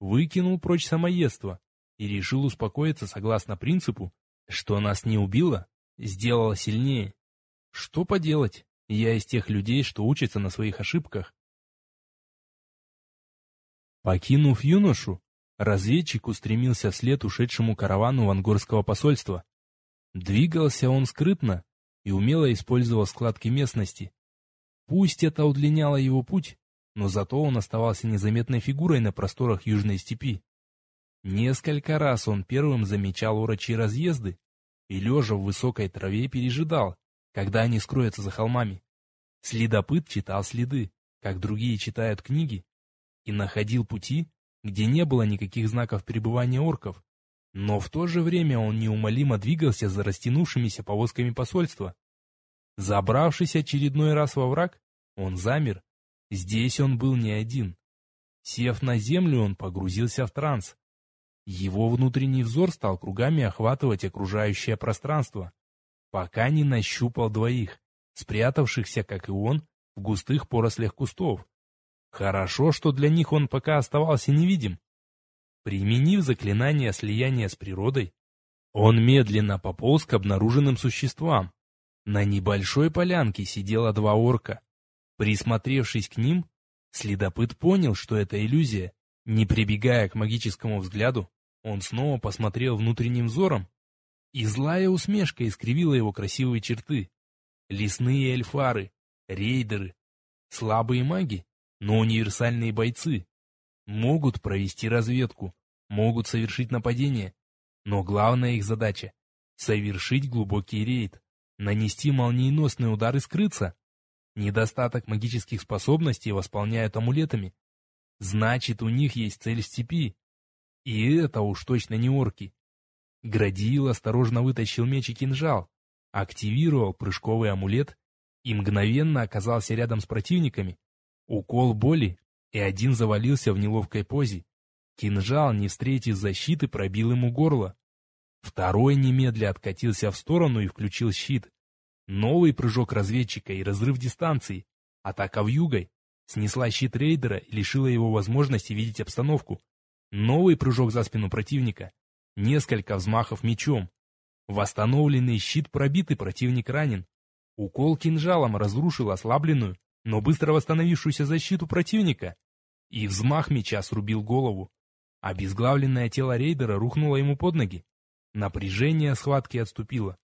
Выкинул прочь самоедство и решил успокоиться согласно принципу, что нас не убило, сделало сильнее. Что поделать, я из тех людей, что учатся на своих ошибках. Покинув юношу, разведчик устремился вслед ушедшему каравану вангорского посольства. Двигался он скрытно и умело использовал складки местности. Пусть это удлиняло его путь, но зато он оставался незаметной фигурой на просторах Южной степи. Несколько раз он первым замечал урочи разъезды и, лежа в высокой траве, пережидал, когда они скроются за холмами. Следопыт читал следы, как другие читают книги, и находил пути, где не было никаких знаков пребывания орков, но в то же время он неумолимо двигался за растянувшимися повозками посольства. Забравшись очередной раз во враг, он замер Здесь он был не один. Сев на землю, он погрузился в транс. Его внутренний взор стал кругами охватывать окружающее пространство, пока не нащупал двоих, спрятавшихся, как и он, в густых порослях кустов. Хорошо, что для них он пока оставался невидим. Применив заклинание слияния с природой, он медленно пополз к обнаруженным существам. На небольшой полянке сидело два орка. Присмотревшись к ним, следопыт понял, что это иллюзия. Не прибегая к магическому взгляду, он снова посмотрел внутренним взором, и злая усмешка искривила его красивые черты. Лесные эльфары, рейдеры, слабые маги, но универсальные бойцы. Могут провести разведку, могут совершить нападение, но главная их задача — Совершить глубокий рейд. Нанести молниеносный удар и скрыться. Недостаток магических способностей восполняют амулетами. Значит, у них есть цель в степи. И это уж точно не орки. Градиил осторожно вытащил меч и кинжал, активировал прыжковый амулет и мгновенно оказался рядом с противниками. Укол боли, и один завалился в неловкой позе. Кинжал, не встретив защиты, пробил ему горло. Второй немедля откатился в сторону и включил щит. Новый прыжок разведчика и разрыв дистанции. Атака в югой. Снесла щит рейдера и лишила его возможности видеть обстановку. Новый прыжок за спину противника. Несколько взмахов мечом. Восстановленный щит пробит и противник ранен. Укол кинжалом разрушил ослабленную, но быстро восстановившуюся защиту противника. И взмах меча срубил голову. Обезглавленное тело рейдера рухнуло ему под ноги. Напряжение схватки отступило.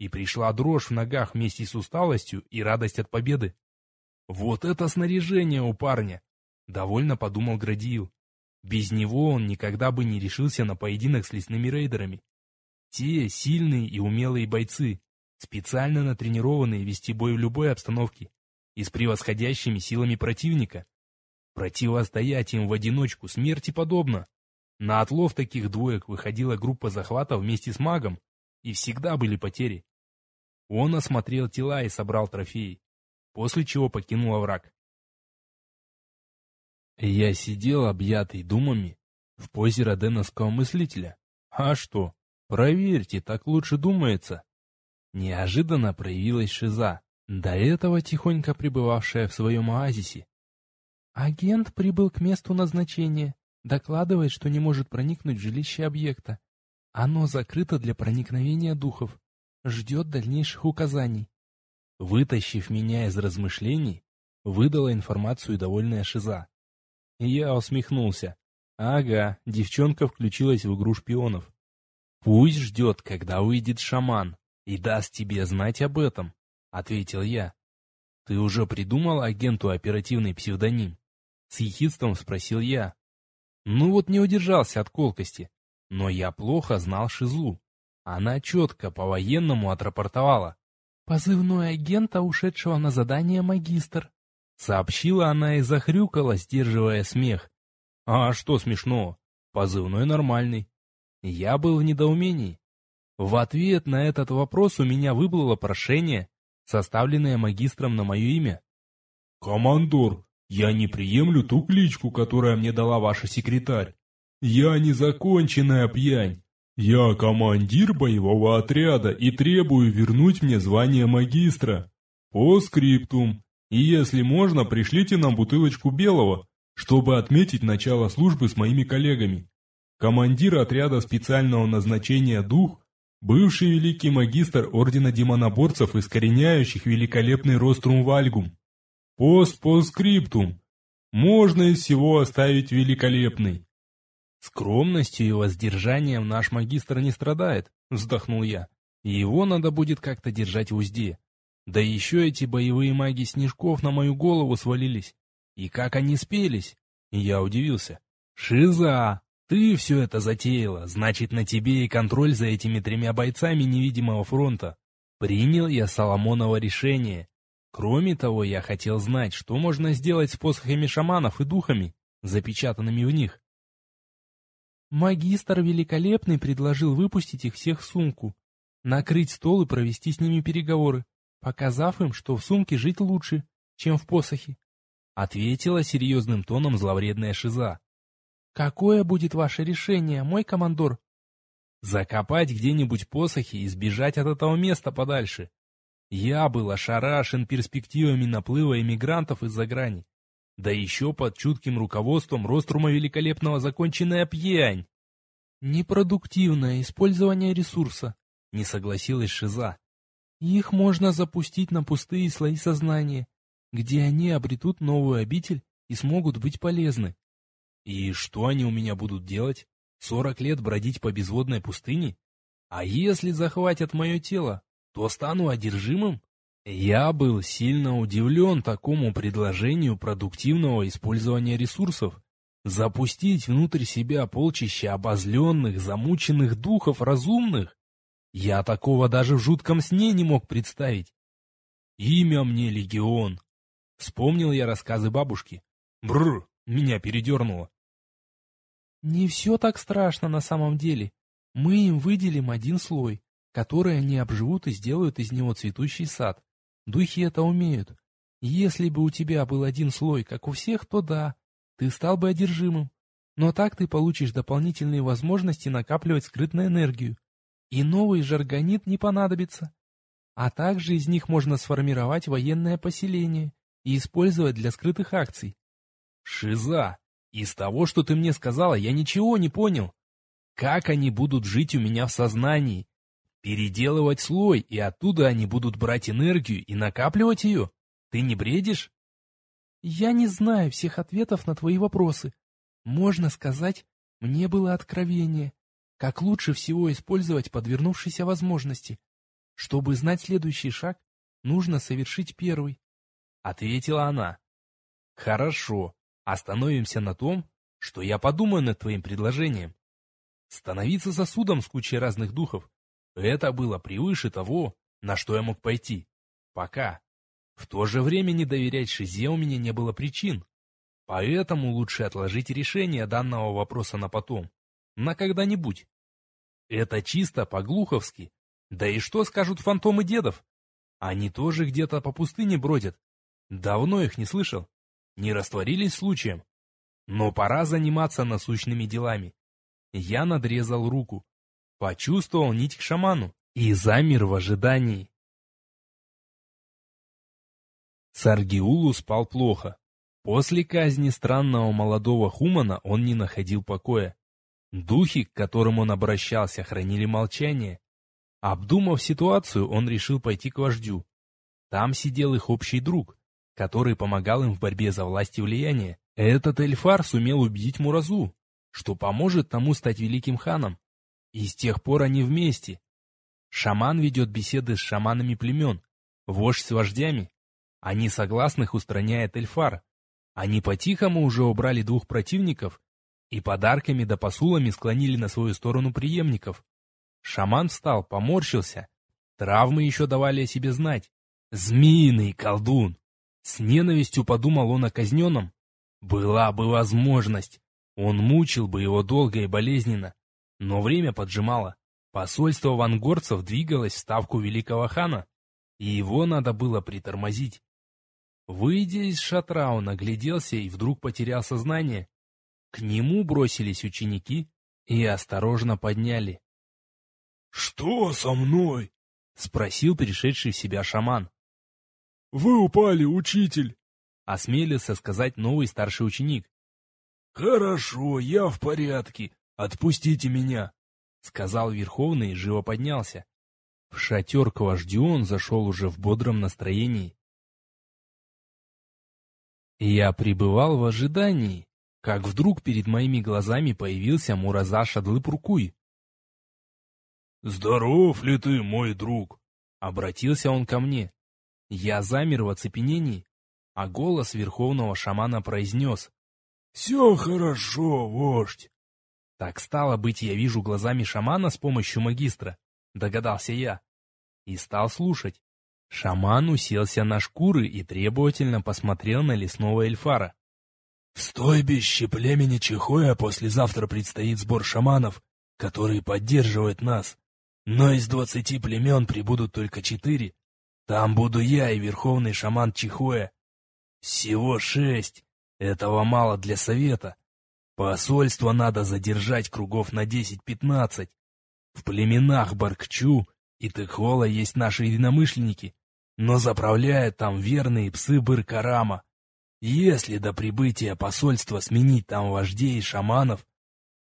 И пришла дрожь в ногах вместе с усталостью и радость от победы. Вот это снаряжение у парня! Довольно подумал Градиил. Без него он никогда бы не решился на поединок с лесными рейдерами. Те сильные и умелые бойцы, специально натренированные вести бой в любой обстановке и с превосходящими силами противника. Противостоять им в одиночку смерти подобно. На отлов таких двоек выходила группа захвата вместе с магом, и всегда были потери. Он осмотрел тела и собрал трофеи, после чего покинул овраг. Я сидел, объятый думами, в позе роденовского мыслителя. А что? Проверьте, так лучше думается. Неожиданно проявилась Шиза, до этого тихонько пребывавшая в своем оазисе. Агент прибыл к месту назначения, докладывает, что не может проникнуть в жилище объекта. Оно закрыто для проникновения духов. Ждет дальнейших указаний. Вытащив меня из размышлений, выдала информацию довольная Шиза. Я усмехнулся. Ага, девчонка включилась в игру шпионов. Пусть ждет, когда выйдет шаман, и даст тебе знать об этом, ответил я. Ты уже придумал агенту оперативный псевдоним? С ехидством спросил я. Ну вот не удержался от колкости. Но я плохо знал Шизу. Она четко по-военному отрапортовала. Позывной агента, ушедшего на задание магистр. Сообщила она и захрюкала, сдерживая смех. А что смешно? Позывной нормальный. Я был в недоумении. В ответ на этот вопрос у меня выплыло прошение, составленное магистром на мое имя. «Командор, я не приемлю ту кличку, которую мне дала ваша секретарь. Я незаконченная пьянь. Я командир боевого отряда и требую вернуть мне звание магистра. По скриптум. И если можно, пришлите нам бутылочку белого, чтобы отметить начало службы с моими коллегами. Командир отряда специального назначения «Дух», бывший великий магистр Ордена Демоноборцев, искореняющих великолепный рострум Вальгум. Пост по скриптум. Можно из всего оставить великолепный. Скромностью и воздержанием наш магистр не страдает, вздохнул я. Его надо будет как-то держать в узде. Да еще эти боевые маги снежков на мою голову свалились. И как они спелись? Я удивился. Шиза, ты все это затеяла, значит на тебе и контроль за этими тремя бойцами невидимого фронта. Принял я Соломоново решение. Кроме того, я хотел знать, что можно сделать с посохами шаманов и духами, запечатанными в них. Магистр Великолепный предложил выпустить их всех в сумку, накрыть стол и провести с ними переговоры показав им, что в сумке жить лучше, чем в посохе. Ответила серьезным тоном зловредная шиза. «Какое будет ваше решение, мой командор?» «Закопать где-нибудь посохи и сбежать от этого места подальше. Я был ошарашен перспективами наплыва эмигрантов из-за грани. Да еще под чутким руководством Рострума Великолепного законченная пьянь!» «Непродуктивное использование ресурса», — не согласилась Шиза. Их можно запустить на пустые слои сознания, где они обретут новую обитель и смогут быть полезны. И что они у меня будут делать? Сорок лет бродить по безводной пустыне? А если захватят мое тело, то стану одержимым? Я был сильно удивлен такому предложению продуктивного использования ресурсов. Запустить внутрь себя полчища обозленных, замученных духов разумных? Я такого даже в жутком сне не мог представить. Имя мне Легион. Вспомнил я рассказы бабушки. Бррр, меня передернуло. Не все так страшно на самом деле. Мы им выделим один слой, который они обживут и сделают из него цветущий сад. Духи это умеют. Если бы у тебя был один слой, как у всех, то да, ты стал бы одержимым. Но так ты получишь дополнительные возможности накапливать скрытную энергию. И новый жаргонит не понадобится. А также из них можно сформировать военное поселение и использовать для скрытых акций. Шиза! Из того, что ты мне сказала, я ничего не понял. Как они будут жить у меня в сознании? Переделывать слой, и оттуда они будут брать энергию и накапливать ее? Ты не бредишь? Я не знаю всех ответов на твои вопросы. Можно сказать, мне было откровение, как лучше всего использовать подвернувшиеся возможности. Чтобы знать следующий шаг, нужно совершить первый. Ответила она. Хорошо, остановимся на том, что я подумаю над твоим предложением. Становиться сосудом с кучей разных духов — это было превыше того, на что я мог пойти. Пока. В то же время не доверять Шизе у меня не было причин. Поэтому лучше отложить решение данного вопроса на потом. На когда-нибудь. Это чисто по-глуховски. Да и что скажут фантомы дедов? Они тоже где-то по пустыне бродят. Давно их не слышал. Не растворились случаем. Но пора заниматься насущными делами. Я надрезал руку. Почувствовал нить к шаману и замер в ожидании. Саргиулу спал плохо. После казни странного молодого Хумана он не находил покоя. Духи, к которым он обращался, хранили молчание. Обдумав ситуацию, он решил пойти к вождю. Там сидел их общий друг, который помогал им в борьбе за власть и влияние. Этот Эльфар сумел убедить Муразу, что поможет тому стать великим ханом. И с тех пор они вместе. Шаман ведет беседы с шаманами племен, вождь с вождями, они согласных устраняет Эльфар. Они по-тихому уже убрали двух противников и подарками да посулами склонили на свою сторону преемников. Шаман встал, поморщился. Травмы еще давали о себе знать. Змеиный колдун! С ненавистью подумал он о казненном. Была бы возможность. Он мучил бы его долго и болезненно. Но время поджимало. Посольство вангорцев двигалось в ставку великого хана, и его надо было притормозить. Выйдя из шатра, он огляделся и вдруг потерял сознание. К нему бросились ученики и осторожно подняли. — Что со мной? — спросил пришедший в себя шаман. — Вы упали, учитель! — осмелился сказать новый старший ученик. — Хорошо, я в порядке. Отпустите меня! — сказал Верховный и живо поднялся. В шатер к вождю он зашел уже в бодром настроении. Я пребывал в ожидании, как вдруг перед моими глазами появился Мураза Шадлы-Пуркуй. «Здоров ли ты, мой друг?» — обратился он ко мне. Я замер в оцепенении, а голос верховного шамана произнес. «Все хорошо, вождь!» Так стало быть, я вижу глазами шамана с помощью магистра, догадался я, и стал слушать. Шаман уселся на шкуры и требовательно посмотрел на лесного эльфара. «В стойбище племени Чихоя послезавтра предстоит сбор шаманов, которые поддерживают нас. Но из двадцати племен прибудут только четыре. Там буду я и верховный шаман Чихоя. Всего шесть. Этого мало для совета. Посольство надо задержать кругов на десять-пятнадцать. В племенах Баркчу и Тыкхола есть наши единомышленники, но заправляют там верные псы Быркарама. Если до прибытия посольства сменить там вождей и шаманов,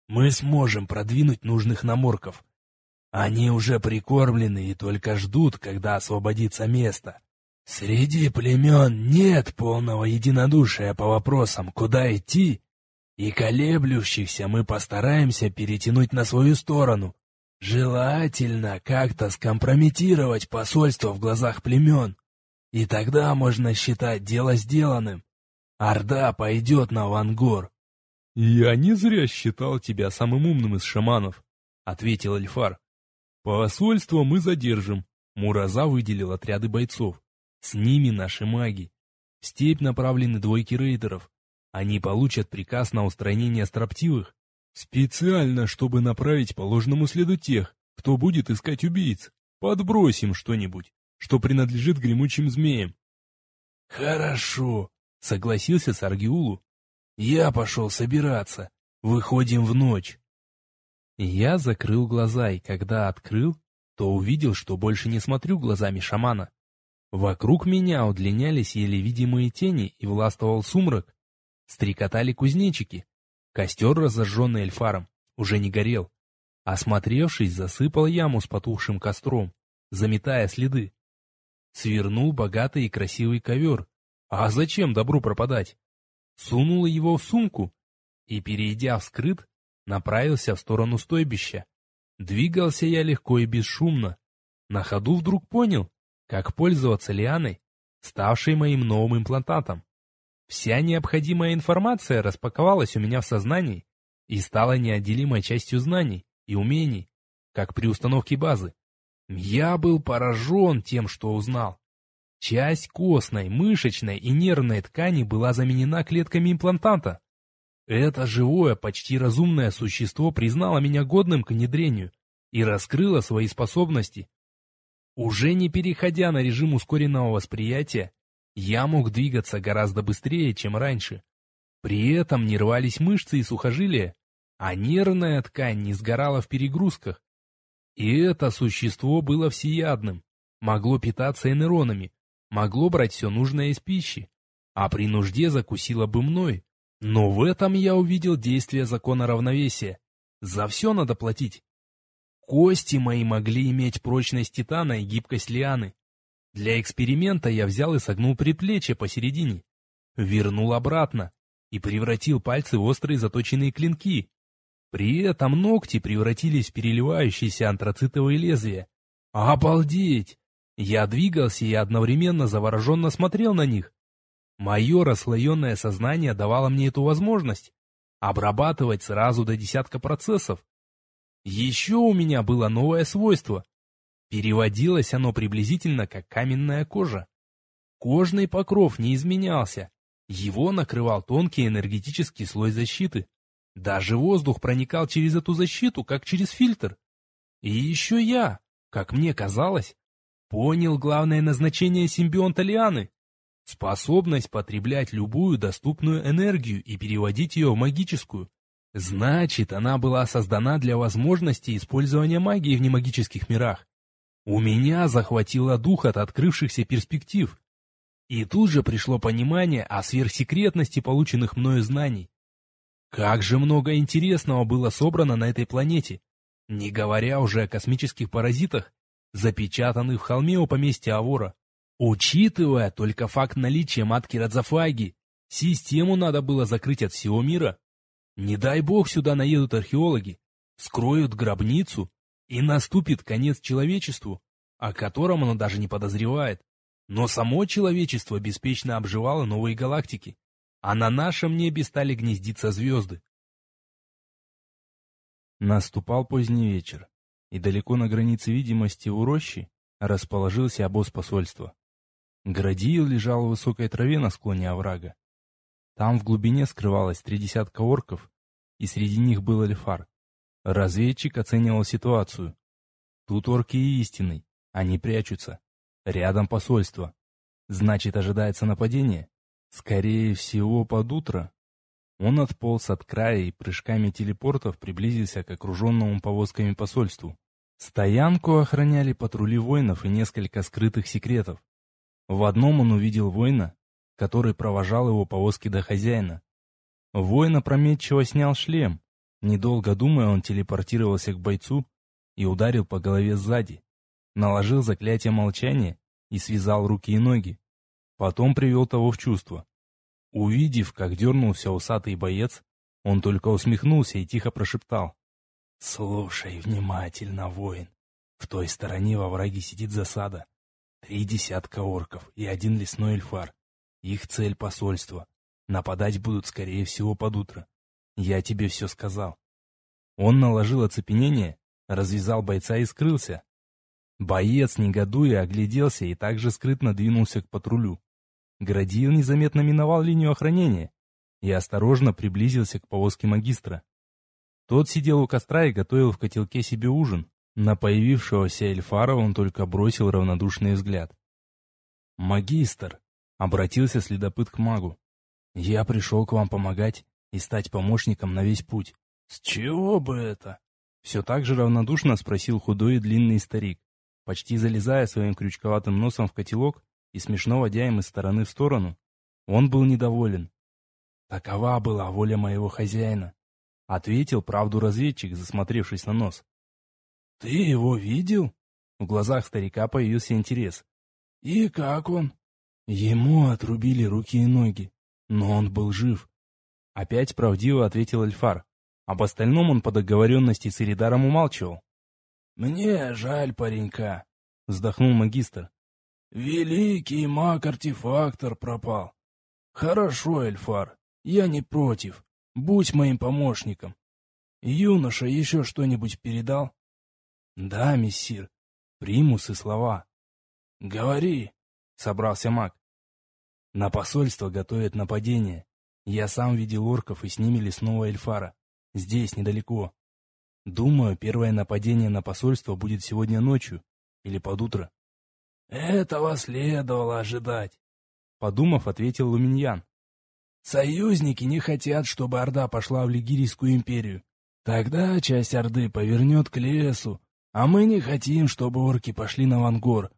мы сможем продвинуть нужных наморков. Они уже прикормлены и только ждут, когда освободится место. Среди племен нет полного единодушия по вопросам, куда идти, и колеблющихся мы постараемся перетянуть на свою сторону, Желательно как-то скомпрометировать посольство в глазах племен. И тогда можно считать дело сделанным. Орда пойдет на Вангор. «Я не зря считал тебя самым умным из шаманов», — ответил Эльфар. Посольство мы задержим. Мураза выделил отряды бойцов. С ними наши маги. В степь направлены двойки рейдеров. Они получат приказ на устранение строптивых. Специально, чтобы направить по ложному следу тех, кто будет искать убийц. Подбросим что-нибудь, что принадлежит гремучим змеям. Хорошо, согласился Саргиулу. Я пошел собираться. Выходим в ночь. Я закрыл глаза, и когда открыл, то увидел, что больше не смотрю глазами шамана. Вокруг меня удлинялись еле видимые тени и властвовал сумрак. Стрекотали кузнечики. Костер, разожженный эльфаром, уже не горел. Осмотревшись, засыпал яму с потухшим костром, заметая следы. Свернул богатый и красивый ковер. А зачем добру пропадать? Сунул его в сумку и, перейдя в скрыт, направился в сторону стойбища. Двигался я легко и бесшумно. На ходу вдруг понял, как пользоваться лианой, ставшей моим новым имплантатом. Вся необходимая информация распаковалась у меня в сознании и стала неотделимой частью знаний и умений, как при установке базы. Я был поражен тем, что узнал. Часть костной, мышечной и нервной ткани была заменена клетками имплантанта. Это живое, почти разумное существо признало меня годным к внедрению и раскрыло свои способности. Уже не переходя на режим ускоренного восприятия, я мог двигаться гораздо быстрее, чем раньше. При этом не рвались мышцы и сухожилия, а нервная ткань не сгорала в перегрузках. И это существо было всеядным, могло питаться энеронами, могло брать все нужное из пищи, а при нужде закусило бы мной, но в этом я увидел действие закона равновесия. За все надо платить. Кости мои могли иметь прочность титана и гибкость лианы. Для эксперимента я взял и согнул предплечье посередине, вернул обратно и превратил пальцы в острые заточенные клинки. При этом ногти превратились в переливающиеся антрацитовые лезвия. Обалдеть! Я двигался и одновременно завороженно смотрел на них. Мое расслоенное сознание давало мне эту возможность обрабатывать сразу до десятка процессов. Еще у меня было новое свойство. Переводилось оно приблизительно как каменная кожа. Кожный покров не изменялся. Его накрывал тонкий энергетический слой защиты. Даже воздух проникал через эту защиту, как через фильтр. И еще я, как мне казалось, понял главное назначение симбионта Лианы. Способность потреблять любую доступную энергию и переводить ее в магическую. Значит, она была создана для возможности использования магии в немагических мирах. У меня захватило дух от открывшихся перспектив. И тут же пришло понимание о сверхсекретности полученных мною знаний. Как же много интересного было собрано на этой планете, не говоря уже о космических паразитах, запечатанных в холме у поместья Авора. Учитывая только факт наличия матки Радзафаги, систему надо было закрыть от всего мира. Не дай бог сюда наедут археологи, скроют гробницу, и наступит конец человечеству, о котором оно даже не подозревает. Но само человечество беспечно обживало новые галактики, а на нашем небе стали гнездиться звезды. Наступал поздний вечер, и далеко на границе видимости у рощи расположился обоз посольства. Градиил лежал в высокой траве на склоне оврага. Там в глубине скрывалось три десятка орков, и среди них был эльфар. Разведчик оценивал ситуацию. Тут орки и истинный, они прячутся. Рядом посольство. Значит, ожидается нападение? Скорее всего, под утро. Он отполз от края и прыжками телепортов приблизился к окруженному повозками посольству. Стоянку охраняли патрули воинов и несколько скрытых секретов. В одном он увидел воина, который провожал его повозки до хозяина. Воин опрометчиво снял шлем. Недолго думая, он телепортировался к бойцу и ударил по голове сзади. Наложил заклятие молчания и связал руки и ноги. Потом привел того в чувство. Увидев, как дернулся усатый боец, он только усмехнулся и тихо прошептал. «Слушай внимательно, воин. В той стороне во враге сидит засада. Три десятка орков и один лесной эльфар. Их цель — посольство. Нападать будут, скорее всего, под утро. Я тебе все сказал. Он наложил оцепенение, развязал бойца и скрылся. Боец, негодуя, огляделся и также скрытно двинулся к патрулю. Градиил незаметно миновал линию охранения и осторожно приблизился к повозке магистра. Тот сидел у костра и готовил в котелке себе ужин. На появившегося Эльфара он только бросил равнодушный взгляд. «Магистр!» — обратился следопыт к магу. «Я пришел к вам помогать и стать помощником на весь путь». «С чего бы это?» Все так же равнодушно спросил худой и длинный старик, почти залезая своим крючковатым носом в котелок и смешно водя им из стороны в сторону. Он был недоволен. «Такова была воля моего хозяина», — ответил правду разведчик, засмотревшись на нос. «Ты его видел?» В глазах старика появился интерес. «И как он?» Ему отрубили руки и ноги, но он был жив. Опять правдиво ответил Эльфар. Об остальном он по договоренности с Иридаром умалчивал. «Мне жаль паренька», — вздохнул магистр. «Великий маг-артефактор пропал. Хорошо, Эльфар, я не против. Будь моим помощником. Юноша еще что-нибудь передал?» «Да, мессир. Примусы слова». «Говори», — собрался маг. «На посольство готовят нападение. Я сам видел орков и с ними лесного эльфара. Здесь, недалеко. Думаю, первое нападение на посольство будет сегодня ночью или под утро». «Этого следовало ожидать», — подумав, ответил Луминьян. «Союзники не хотят, чтобы Орда пошла в Лигирийскую империю. Тогда часть Орды повернет к лесу, а мы не хотим, чтобы орки пошли на Вангор.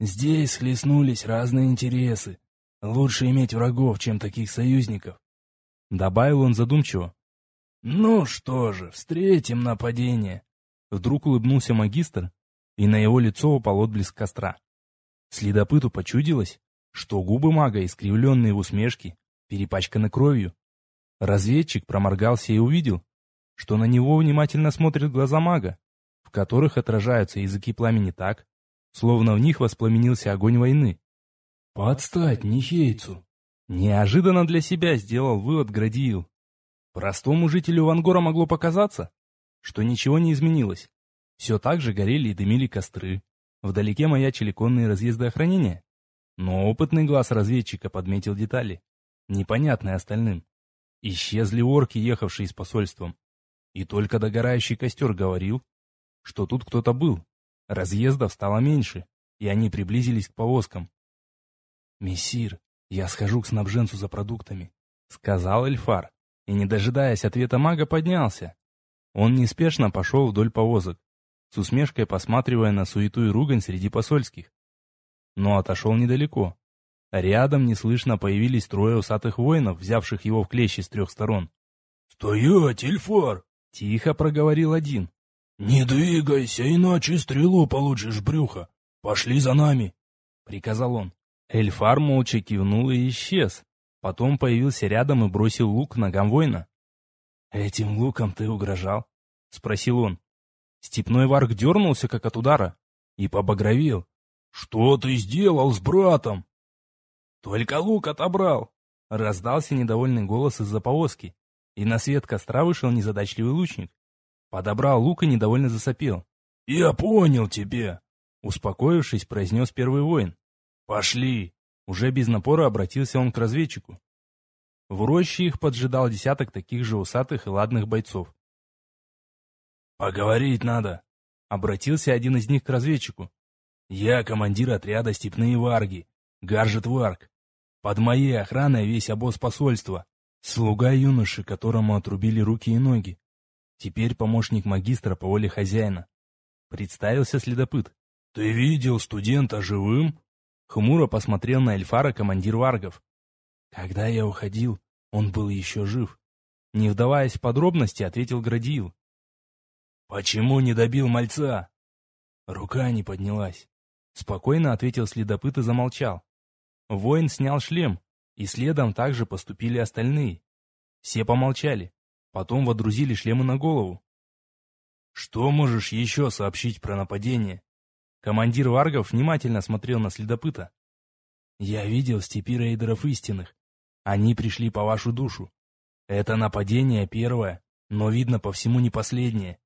Здесь схлестнулись разные интересы. Лучше иметь врагов, чем таких союзников. Добавил он задумчиво. Ну что же, встретим нападение. Вдруг улыбнулся магистр, и на его лицо упал отблеск костра. Следопыту почудилось, что губы мага, искривленные в усмешке, перепачканы кровью. Разведчик проморгался и увидел, что на него внимательно смотрят глаза мага, в которых отражаются языки пламени так, словно в них воспламенился огонь войны. «Подстать Нихейцу!» Неожиданно для себя сделал вывод Градиил. Простому жителю Вангора могло показаться, что ничего не изменилось. Все так же горели и дымили костры. Вдалеке маячили конные разъезды охранения. Но опытный глаз разведчика подметил детали, непонятные остальным. Исчезли орки, ехавшие с посольством. И только догорающий костер говорил, что тут кто-то был. Разъездов стало меньше, и они приблизились к повозкам. «Мессир, я схожу к снабженцу за продуктами», — сказал Эльфар, и, не дожидаясь ответа мага, поднялся. Он неспешно пошел вдоль повозок, с усмешкой посматривая на суету и ругань среди посольских. Но отошел недалеко. Рядом неслышно появились трое усатых воинов, взявших его в клещи с трех сторон. «Стоять, Эльфар!» — тихо проговорил один. «Не двигайся, иначе стрелу получишь брюха. Пошли за нами!» — приказал он. Эльфар молча кивнул и исчез. Потом появился рядом и бросил лук ногам воина. «Этим луком ты угрожал?» — спросил он. Степной варк дернулся, как от удара, и побагровел. «Что ты сделал с братом?» «Только лук отобрал!» — раздался недовольный голос из-за повозки, и на свет костра вышел незадачливый лучник. Подобрал лук и недовольно засопел. «Я понял тебя!» Успокоившись, произнес первый воин. «Пошли!» Уже без напора обратился он к разведчику. В роще их поджидал десяток таких же усатых и ладных бойцов. «Поговорить надо!» Обратился один из них к разведчику. «Я командир отряда «Степные варги», Гаржет Варг. Под моей охраной весь обоз посольства. Слуга юноши, которому отрубили руки и ноги. Теперь помощник магистра по воле хозяина. Представился следопыт. «Ты видел студента живым?» Хмуро посмотрел на Эльфара командир варгов. Когда я уходил, он был еще жив. Не вдаваясь в подробности, ответил Градиил. «Почему не добил мальца?» Рука не поднялась. Спокойно ответил следопыт и замолчал. Воин снял шлем, и следом также поступили остальные. Все помолчали. Потом водрузили шлемы на голову. «Что можешь еще сообщить про нападение?» Командир варгов внимательно смотрел на следопыта. «Я видел степи рейдеров истинных. Они пришли по вашу душу. Это нападение первое, но, видно, по всему не последнее.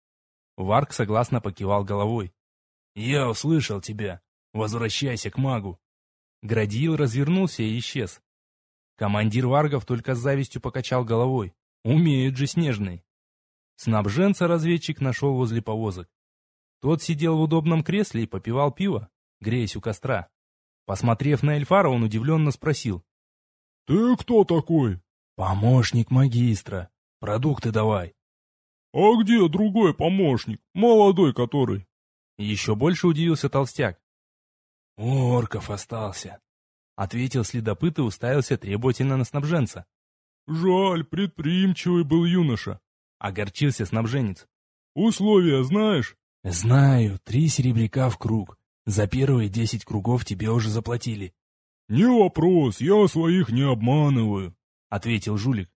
Варк согласно покивал головой. «Я услышал тебя. Возвращайся к магу». Градиил развернулся и исчез. Командир Варгов только с завистью покачал головой. Умеют же снежные. Снабженца разведчик нашел возле повозок. Тот сидел в удобном кресле и попивал пиво, греясь у костра. Посмотрев на Эльфара, он удивленно спросил. «Ты кто такой?» «Помощник магистра. Продукты давай». «А где другой помощник? Молодой который?» Еще больше удивился толстяк. «У орков остался», — ответил следопыт и уставился требовательно на снабженца. «Жаль, предприимчивый был юноша», — огорчился снабженец. «Условия знаешь?» «Знаю, три серебряка в круг. За первые десять кругов тебе уже заплатили». «Не вопрос, я своих не обманываю», — ответил жулик.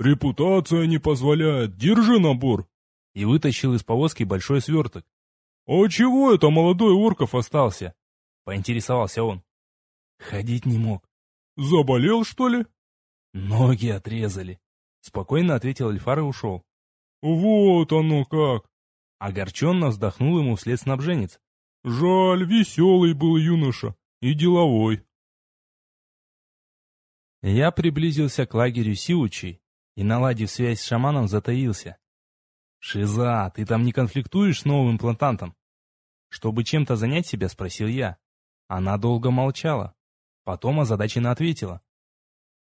«Репутация не позволяет, держи набор». И вытащил из повозки большой сверток. «А чего это молодой Орков остался?» — поинтересовался он. Ходить не мог. «Заболел, что ли?» «Ноги отрезали», — спокойно ответил Эльфар и ушел. «Вот оно как!» Огорченно вздохнул ему вслед снабженец. «Жаль, веселый был юноша и деловой». Я приблизился к лагерю Сиучи и, наладив связь с шаманом, затаился. «Шиза, ты там не конфликтуешь с новым имплантантом?» Чтобы чем-то занять себя, спросил я. Она долго молчала. Потом озадаченно ответила.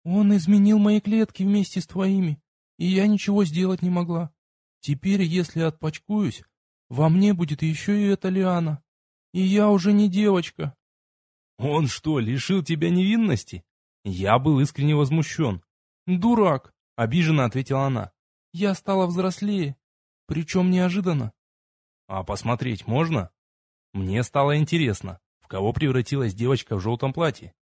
«Он изменил мои клетки вместе с твоими, и я ничего сделать не могла. Теперь, если отпачкуюсь, во мне будет еще и эта лиана. И я уже не девочка». «Он что, лишил тебя невинности?» Я был искренне возмущен. «Дурак!» — обиженно ответила она. «Я стала взрослее, причем неожиданно». «А посмотреть можно?» Мне стало интересно, в кого превратилась девочка в желтом платье.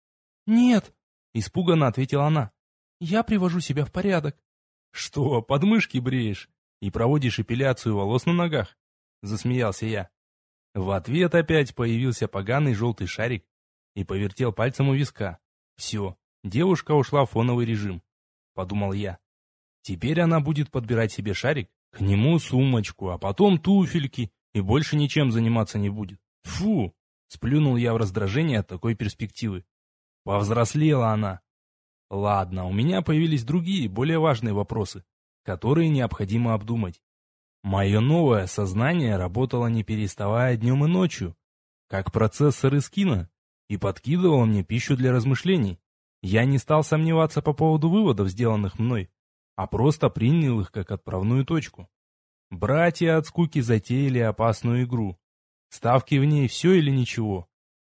«Нет!» — испуганно ответила она. «Я привожу себя в порядок». «Что, подмышки бреешь и проводишь эпиляцию волос на ногах?» — засмеялся я. В ответ опять появился поганый желтый шарик и повертел пальцем у виска. «Все, Девушка ушла в фоновый режим, подумал я. Теперь она будет подбирать себе шарик, к нему сумочку, а потом туфельки, и больше ничем заниматься не будет. Фу! Сплюнул я в раздражение от такой перспективы. Повзрослела она. Ладно, у меня появились другие, более важные вопросы, которые необходимо обдумать. Мое новое сознание работало не переставая днем и ночью, как процессор из кино, и подкидывало мне пищу для размышлений. Я не стал сомневаться по поводу выводов, сделанных мной, а просто принял их как отправную точку. Братья от скуки затеяли опасную игру. Ставки в ней все или ничего.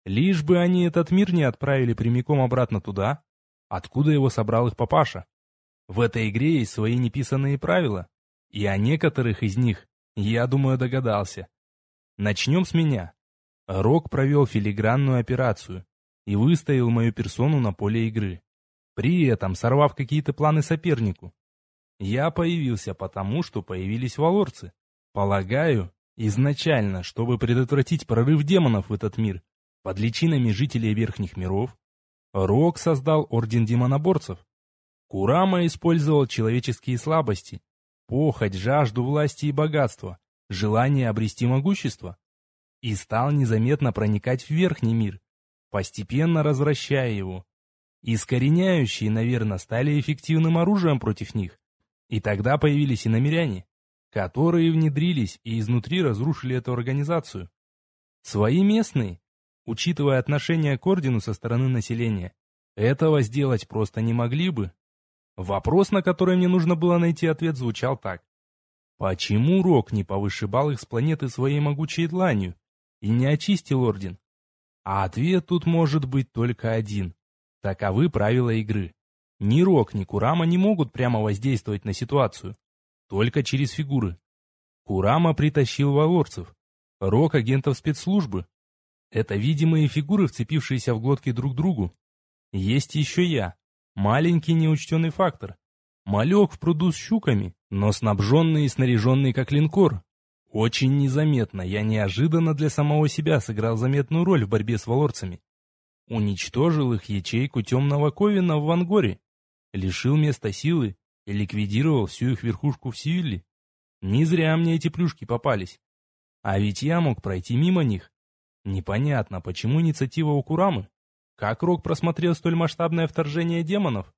Лишь бы они этот мир не отправили прямиком обратно туда, откуда его собрал их папаша. В этой игре есть свои неписанные правила, и о некоторых из них я, думаю, догадался. Начнем с меня. Рок провел филигранную операцию, и выставил мою персону на поле игры, при этом сорвав какие-то планы сопернику. Я появился потому, что появились валорцы. Полагаю, изначально, чтобы предотвратить прорыв демонов в этот мир, под личинами жителей верхних миров, Рок создал Орден Демоноборцев. Курама использовал человеческие слабости, похоть, жажду власти и богатства, желание обрести могущество, и стал незаметно проникать в верхний мир, постепенно развращая его. Искореняющие, наверное, стали эффективным оружием против них. И тогда появились и намеряне, которые внедрились и изнутри разрушили эту организацию. Свои местные, учитывая отношение к ордену со стороны населения, этого сделать просто не могли бы. Вопрос, на который мне нужно было найти ответ, звучал так. Почему Рок не повышибал их с планеты своей могучей дланью и не очистил орден? А ответ тут может быть только один. Таковы правила игры. Ни Рок, ни Курама не могут прямо воздействовать на ситуацию. Только через фигуры. Курама притащил валорцев. Рок агентов спецслужбы. Это видимые фигуры, вцепившиеся в глотки друг другу. Есть еще я. Маленький неучтенный фактор. Малек в пруду с щуками, но снабженный и снаряженный как линкор. Очень незаметно, я неожиданно для самого себя сыграл заметную роль в борьбе с валорцами. Уничтожил их ячейку темного Ковина в Вангоре, лишил места силы и ликвидировал всю их верхушку в Сивилле. Не зря мне эти плюшки попались. А ведь я мог пройти мимо них. Непонятно, почему инициатива у Курамы? Как Рок просмотрел столь масштабное вторжение демонов?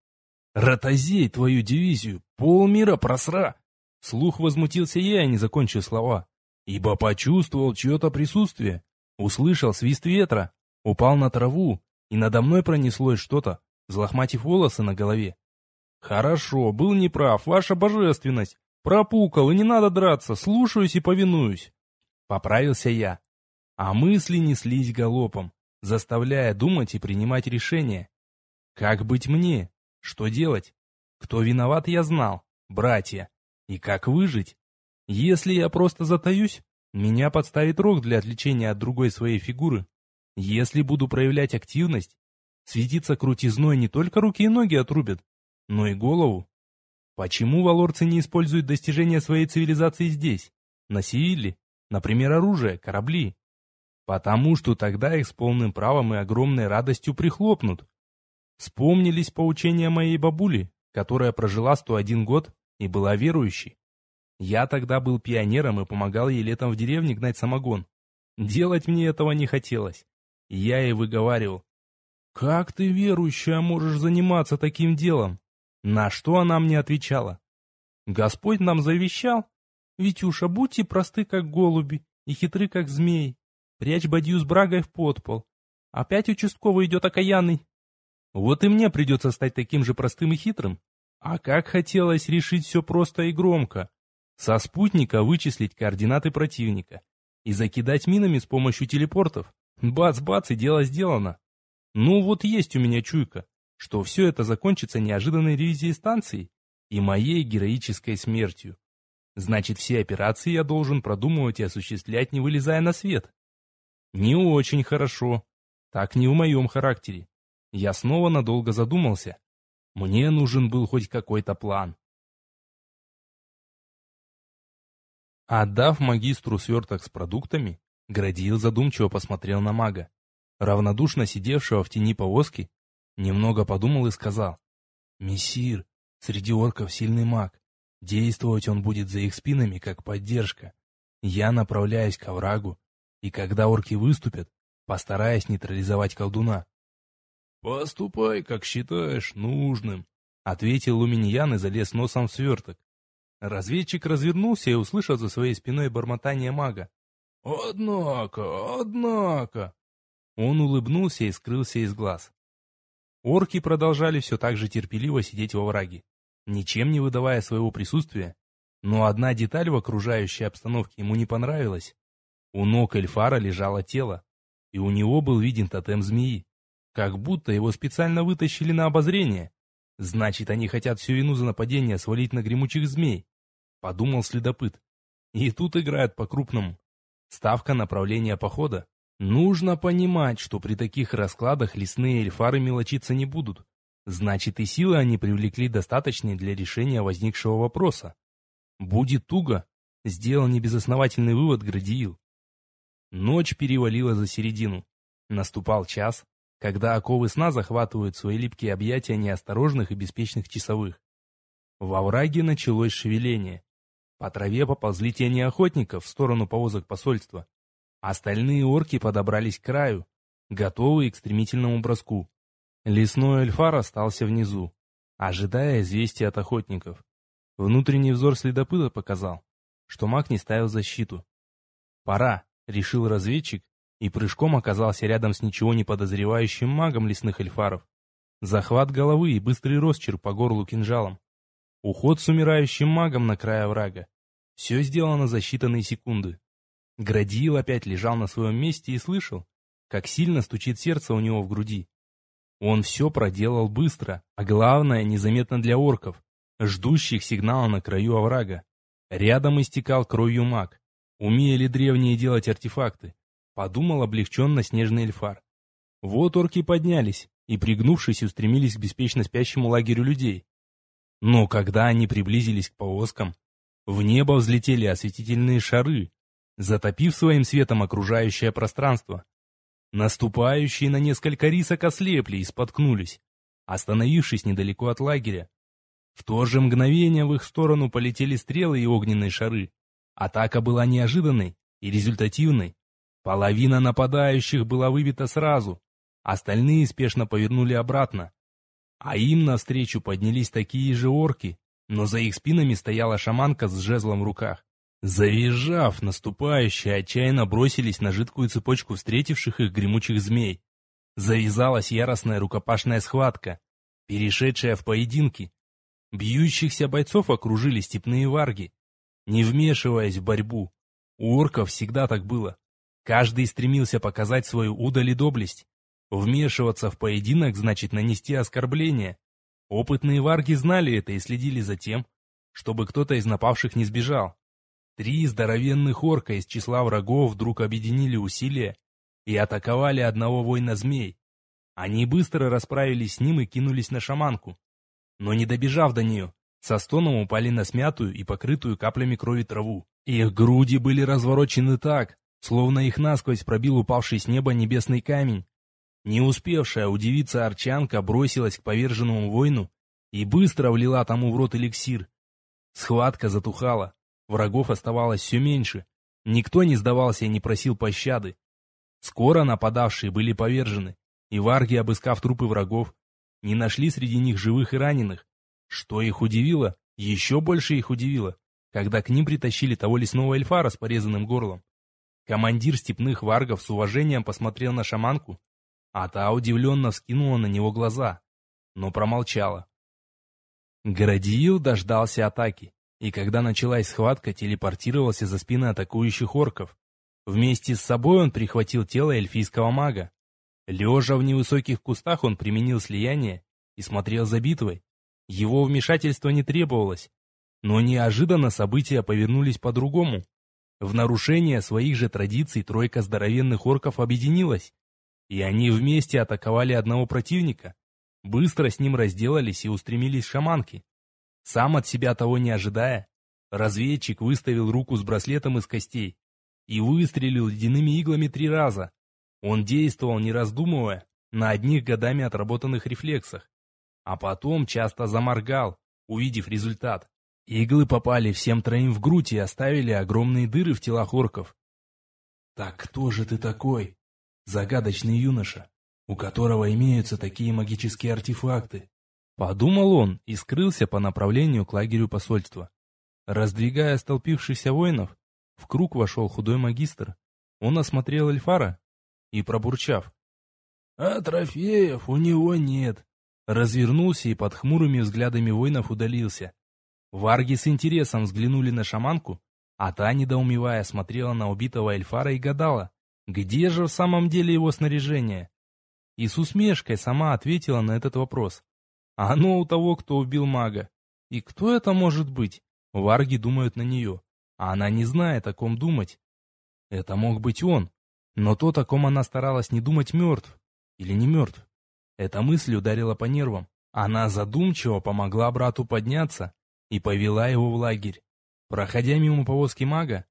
«Ротозей, твою дивизию! Полмира просра!» Слух возмутился я не закончил слова. Ибо почувствовал чье-то присутствие. Услышал свист ветра, упал на траву, и надо мной пронеслось что-то, взлохматив волосы на голове. «Хорошо, был неправ, ваша божественность. Пропукал, и не надо драться, слушаюсь и повинуюсь». Поправился я. А мысли неслись галопом, заставляя думать и принимать решения. Как быть мне? Что делать? Кто виноват, я знал. Братья. И как выжить? Если я просто затаюсь, меня подставит рог для отвлечения от другой своей фигуры. Если буду проявлять активность, светиться крутизной не только руки и ноги отрубят, но и голову. Почему валорцы не используют достижения своей цивилизации здесь, на Севилле? Например, оружие, корабли. Потому что тогда их с полным правом и огромной радостью прихлопнут. Вспомнились поучения моей бабули, которая прожила 101 год и была верующей. Я тогда был пионером и помогал ей летом в деревне гнать самогон. Делать мне этого не хотелось. Я ей выговаривал. «Как ты, верующая, можешь заниматься таким делом?» На что она мне отвечала? «Господь нам завещал, Витюша, будьте просты, как голуби, и хитры, как змеи. Прячь бадью с брагой в подпол. Опять участковый идет окаянный. Вот и мне придется стать таким же простым и хитрым. А как хотелось решить все просто и громко. Со спутника вычислить координаты противника и закидать минами с помощью телепортов. Бац-бац, и дело сделано. Ну вот есть у меня чуйка, что все это закончится неожиданной ревизией станции и моей героической смертью. Значит, все операции я должен продумывать и осуществлять, не вылезая на свет. Не очень хорошо. Так не в моем характере. Я снова надолго задумался. Мне нужен был хоть какой-то план. Отдав магистру сверток с продуктами, Градиил задумчиво посмотрел на мага, равнодушно сидевшего в тени повозки, немного подумал и сказал, «Мессир, среди орков сильный маг. Действовать он будет за их спинами, как поддержка. Я направляюсь к оврагу, и когда орки выступят, постараюсь нейтрализовать колдуна. «Поступай, как считаешь нужным», — ответил Луминьян и залез носом в сверток. Разведчик развернулся и услышал за своей спиной бормотание мага. «Однако, однако!» Он улыбнулся и скрылся из глаз. Орки продолжали все так же терпеливо сидеть во враге ничем не выдавая своего присутствия. Но одна деталь в окружающей обстановке ему не понравилась. У ног Эльфара лежало тело, и у него был виден тотем змеи. Как будто его специально вытащили на обозрение. Значит, они хотят всю вину за нападение свалить на гремучих змей. Подумал следопыт. И тут играют по-крупному. Ставка направления похода. Нужно понимать, что при таких раскладах лесные эльфары мелочиться не будут. Значит, и силы они привлекли достаточные для решения возникшего вопроса. Будет туго, сделал небезосновательный вывод Градиил. Ночь перевалила за середину. Наступал час, когда оковы сна захватывают свои липкие объятия неосторожных и беспечных часовых. Во враге началось шевеление. По траве поползли тени охотников в сторону повозок посольства. Остальные орки подобрались к краю, готовые к стремительному броску. Лесной эльфар остался внизу, ожидая известия от охотников. Внутренний взор следопыта показал, что маг не ставил защиту. «Пора», — решил разведчик, и прыжком оказался рядом с ничего не подозревающим магом лесных эльфаров. Захват головы и быстрый росчерк по горлу кинжалом. Уход с умирающим магом на край врага. Все сделано за считанные секунды. Градиил опять лежал на своем месте и слышал, как сильно стучит сердце у него в груди. Он все проделал быстро, а главное, незаметно для орков, ждущих сигнала на краю оврага. Рядом истекал кровью маг. Умели древние делать артефакты. Подумал облегченно снежный эльфар. Вот орки поднялись и, пригнувшись, устремились к беспечно спящему лагерю людей. Но когда они приблизились к повозкам, в небо взлетели осветительные шары, затопив своим светом окружающее пространство. Наступающие на несколько рисок ослепли и споткнулись, остановившись недалеко от лагеря. В то же мгновение в их сторону полетели стрелы и огненные шары. Атака была неожиданной, и результативной. Половина нападающих была выбита сразу, остальные спешно повернули обратно. А им навстречу поднялись такие же орки, но за их спинами стояла шаманка с жезлом в руках. Завизжав, наступающие отчаянно бросились на жидкую цепочку встретивших их гремучих змей. Завязалась яростная рукопашная схватка, перешедшая в поединки. Бьющихся бойцов окружили степные варги, не вмешиваясь в борьбу. У орков всегда так было. Каждый стремился показать свою удаль и доблесть. Вмешиваться в поединок значит нанести оскорбление. Опытные варги знали это и следили за тем, чтобы кто-то из напавших не сбежал. Три здоровенных орка из числа врагов вдруг объединили усилия и атаковали одного воина-змей. Они быстро расправились с ним и кинулись на шаманку. Но не добежав до нее, со стоном упали на смятую и покрытую каплями крови траву. Их груди были разворочены так, словно их насквозь пробил упавший с неба небесный камень. Не успевшая удивиться арчанка бросилась к поверженному воину и быстро влила тому в рот эликсир. Схватка затухала, врагов оставалось все меньше. Никто не сдавался и не просил пощады. Скоро нападавшие были повержены, и варги, обыскав трупы врагов, не нашли среди них живых и раненых. Что их удивило, еще больше их удивило, когда к ним притащили того лесного эльфара с порезанным горлом. Командир степных варгов с уважением посмотрел на шаманку а та удивленно вскинула на него глаза, но промолчала. Градиил дождался атаки, и когда началась схватка, телепортировался за спины атакующих орков. Вместе с собой он прихватил тело эльфийского мага. Лежа в невысоких кустах, он применил слияние и смотрел за битвой. Его вмешательство не требовалось, но неожиданно события повернулись по-другому. В нарушение своих же традиций тройка здоровенных орков объединилась и они вместе атаковали одного противника. Быстро с ним разделались и устремились шаманки. Сам от себя того не ожидая, разведчик выставил руку с браслетом из костей и выстрелил ледяными иглами три раза. Он действовал, не раздумывая, на одних годами отработанных рефлексах. А потом часто заморгал, увидев результат. Иглы попали всем троим в грудь и оставили огромные дыры в телах орков. «Так кто же ты такой?» Загадочный юноша, у которого имеются такие магические артефакты. Подумал он и скрылся по направлению к лагерю посольства. Раздвигая столпившихся воинов, в круг вошел худой магистр. Он осмотрел Эльфара и, пробурчав, «А трофеев у него нет», развернулся и под хмурыми взглядами воинов удалился. Варги с интересом взглянули на шаманку, а та, недоумевая, смотрела на убитого Эльфара и гадала, где же в самом деле его снаряжение? И с усмешкой сама ответила на этот вопрос. Оно у того, кто убил мага. И кто это может быть? Варги думают на нее, а она не знает, о ком думать. Это мог быть он, но то, о ком она старалась не думать, мертв или не мертв. Эта мысль ударила по нервам. Она задумчиво помогла брату подняться и повела его в лагерь. Проходя мимо повозки мага,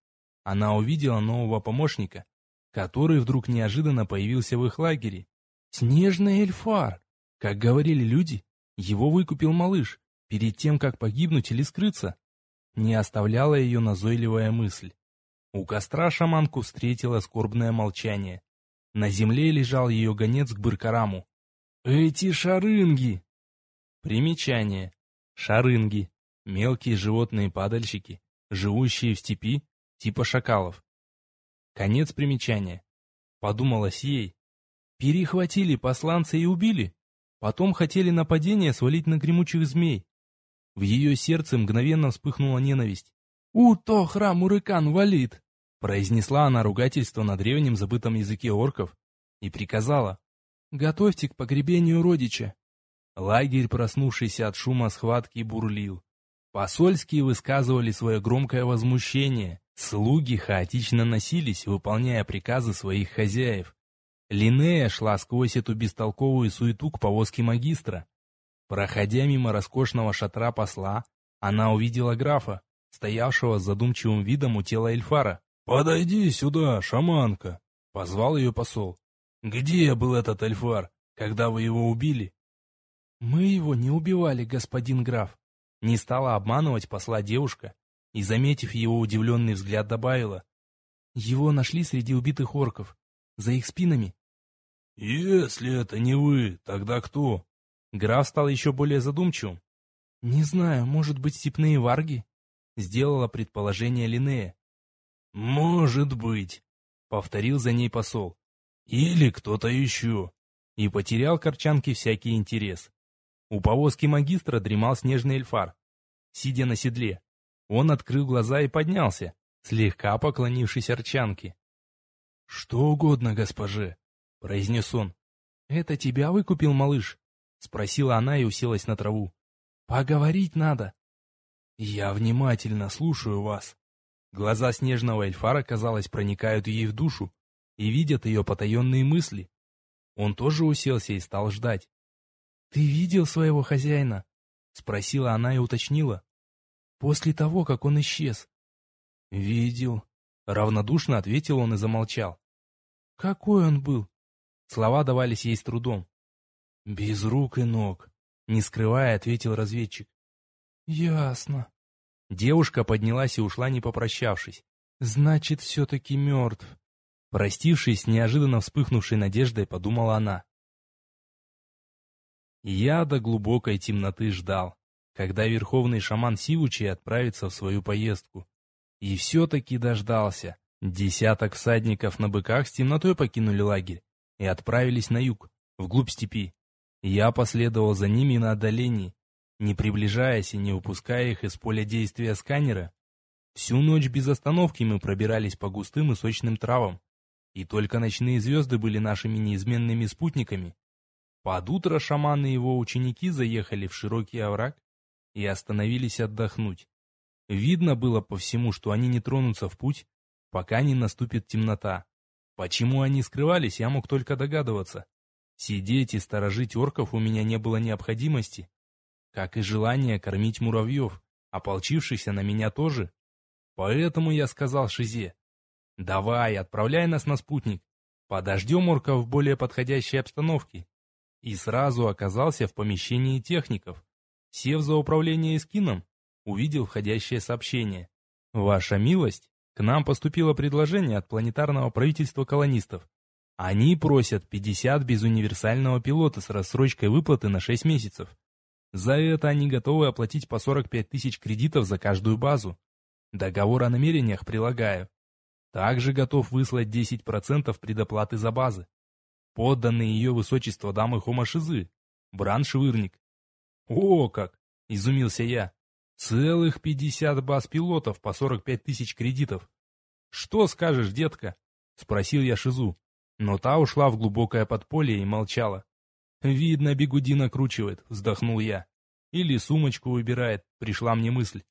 она увидела нового помощника который вдруг неожиданно появился в их лагере. Снежный эльфар! Как говорили люди, его выкупил малыш, перед тем, как погибнуть или скрыться. Не оставляла ее назойливая мысль. У костра шаманку встретило скорбное молчание. На земле лежал ее гонец к Быркараму. «Эти шарынги!» Примечание. Шарынги. Мелкие животные-падальщики, живущие в степи, типа шакалов. Конец примечания. Подумалось ей. Перехватили посланца и убили. Потом хотели нападение свалить на гремучих змей. В ее сердце мгновенно вспыхнула ненависть. «У-то храм Урыкан валит!» Произнесла она ругательство на древнем забытом языке орков и приказала. «Готовьте к погребению родича». Лагерь, проснувшийся от шума схватки, бурлил. Посольские высказывали свое громкое возмущение. Слуги хаотично носились, выполняя приказы своих хозяев. Линея шла сквозь эту бестолковую суету к повозке магистра. Проходя мимо роскошного шатра посла, она увидела графа, стоявшего с задумчивым видом у тела Эльфара. «Подойди сюда, шаманка!» — позвал ее посол. «Где был этот Эльфар, когда вы его убили?» «Мы его не убивали, господин граф», — не стала обманывать посла девушка, и, заметив его удивленный взгляд, добавила. Его нашли среди убитых орков. За их спинами. «Если это не вы, тогда кто?» Граф стал еще более задумчивым. «Не знаю, может быть, степные варги?» Сделала предположение Линнея. «Может быть», — повторил за ней посол. «Или кто-то еще». И потерял Корчанке всякий интерес. У повозки магистра дремал снежный эльфар, сидя на седле. Он открыл глаза и поднялся, слегка поклонившись Арчанке. «Что угодно, госпоже», — произнес он. «Это тебя выкупил малыш?» — спросила она и уселась на траву. «Поговорить надо». «Я внимательно слушаю вас». Глаза снежного эльфара, казалось, проникают ей в душу и видят ее потаенные мысли. Он тоже уселся и стал ждать. «Ты видел своего хозяина?» — спросила она и уточнила. «После того, как он исчез». «Видел», — равнодушно ответил он и замолчал. «Какой он был?» Слова давались ей с трудом. «Без рук и ног», — не скрывая, ответил разведчик. «Ясно». Девушка поднялась и ушла, не попрощавшись. «Значит, все-таки мертв». Простившись неожиданно вспыхнувшей надеждой, подумала она. Я до глубокой темноты ждал, когда верховный шаман Сивучи отправится в свою поездку. И все-таки дождался. Десяток всадников на быках с темнотой покинули лагерь и отправились на юг, вглубь степи. Я последовал за ними на отдалении, не приближаясь и не упуская их из поля действия сканера. Всю ночь без остановки мы пробирались по густым и сочным травам, и только ночные звезды были нашими неизменными спутниками. Под утро шаман и его ученики заехали в широкий овраг и остановились отдохнуть. Видно было по всему, что они не тронутся в путь, пока не наступит темнота. Почему они скрывались, я мог только догадываться. Сидеть и сторожить орков у меня не было необходимости, как и желания кормить муравьев, ополчившихся на меня тоже. Поэтому я сказал Шизе, «Давай, отправляй нас на спутник, подождем орков в более подходящей обстановке и сразу оказался в помещении техников. Сев за управление эскином, увидел входящее сообщение. «Ваша милость, к нам поступило предложение от планетарного правительства колонистов. Они просят 50 без универсального пилота с рассрочкой выплаты на 6 месяцев. За это они готовы оплатить по 45 тысяч кредитов за каждую базу. Договор о намерениях прилагаю. Также готов выслать 10% предоплаты за базы подданный ее высочество дамы Хомашизы, Бран Швырник. «О, как!» — изумился я. «Целых пятьдесят баз пилотов по сорок пять тысяч кредитов. Что скажешь, детка?» — спросил я Шизу. Но та ушла в глубокое подполье и молчала. «Видно, бегуди накручивает», — вздохнул я. «Или сумочку выбирает», — пришла мне мысль.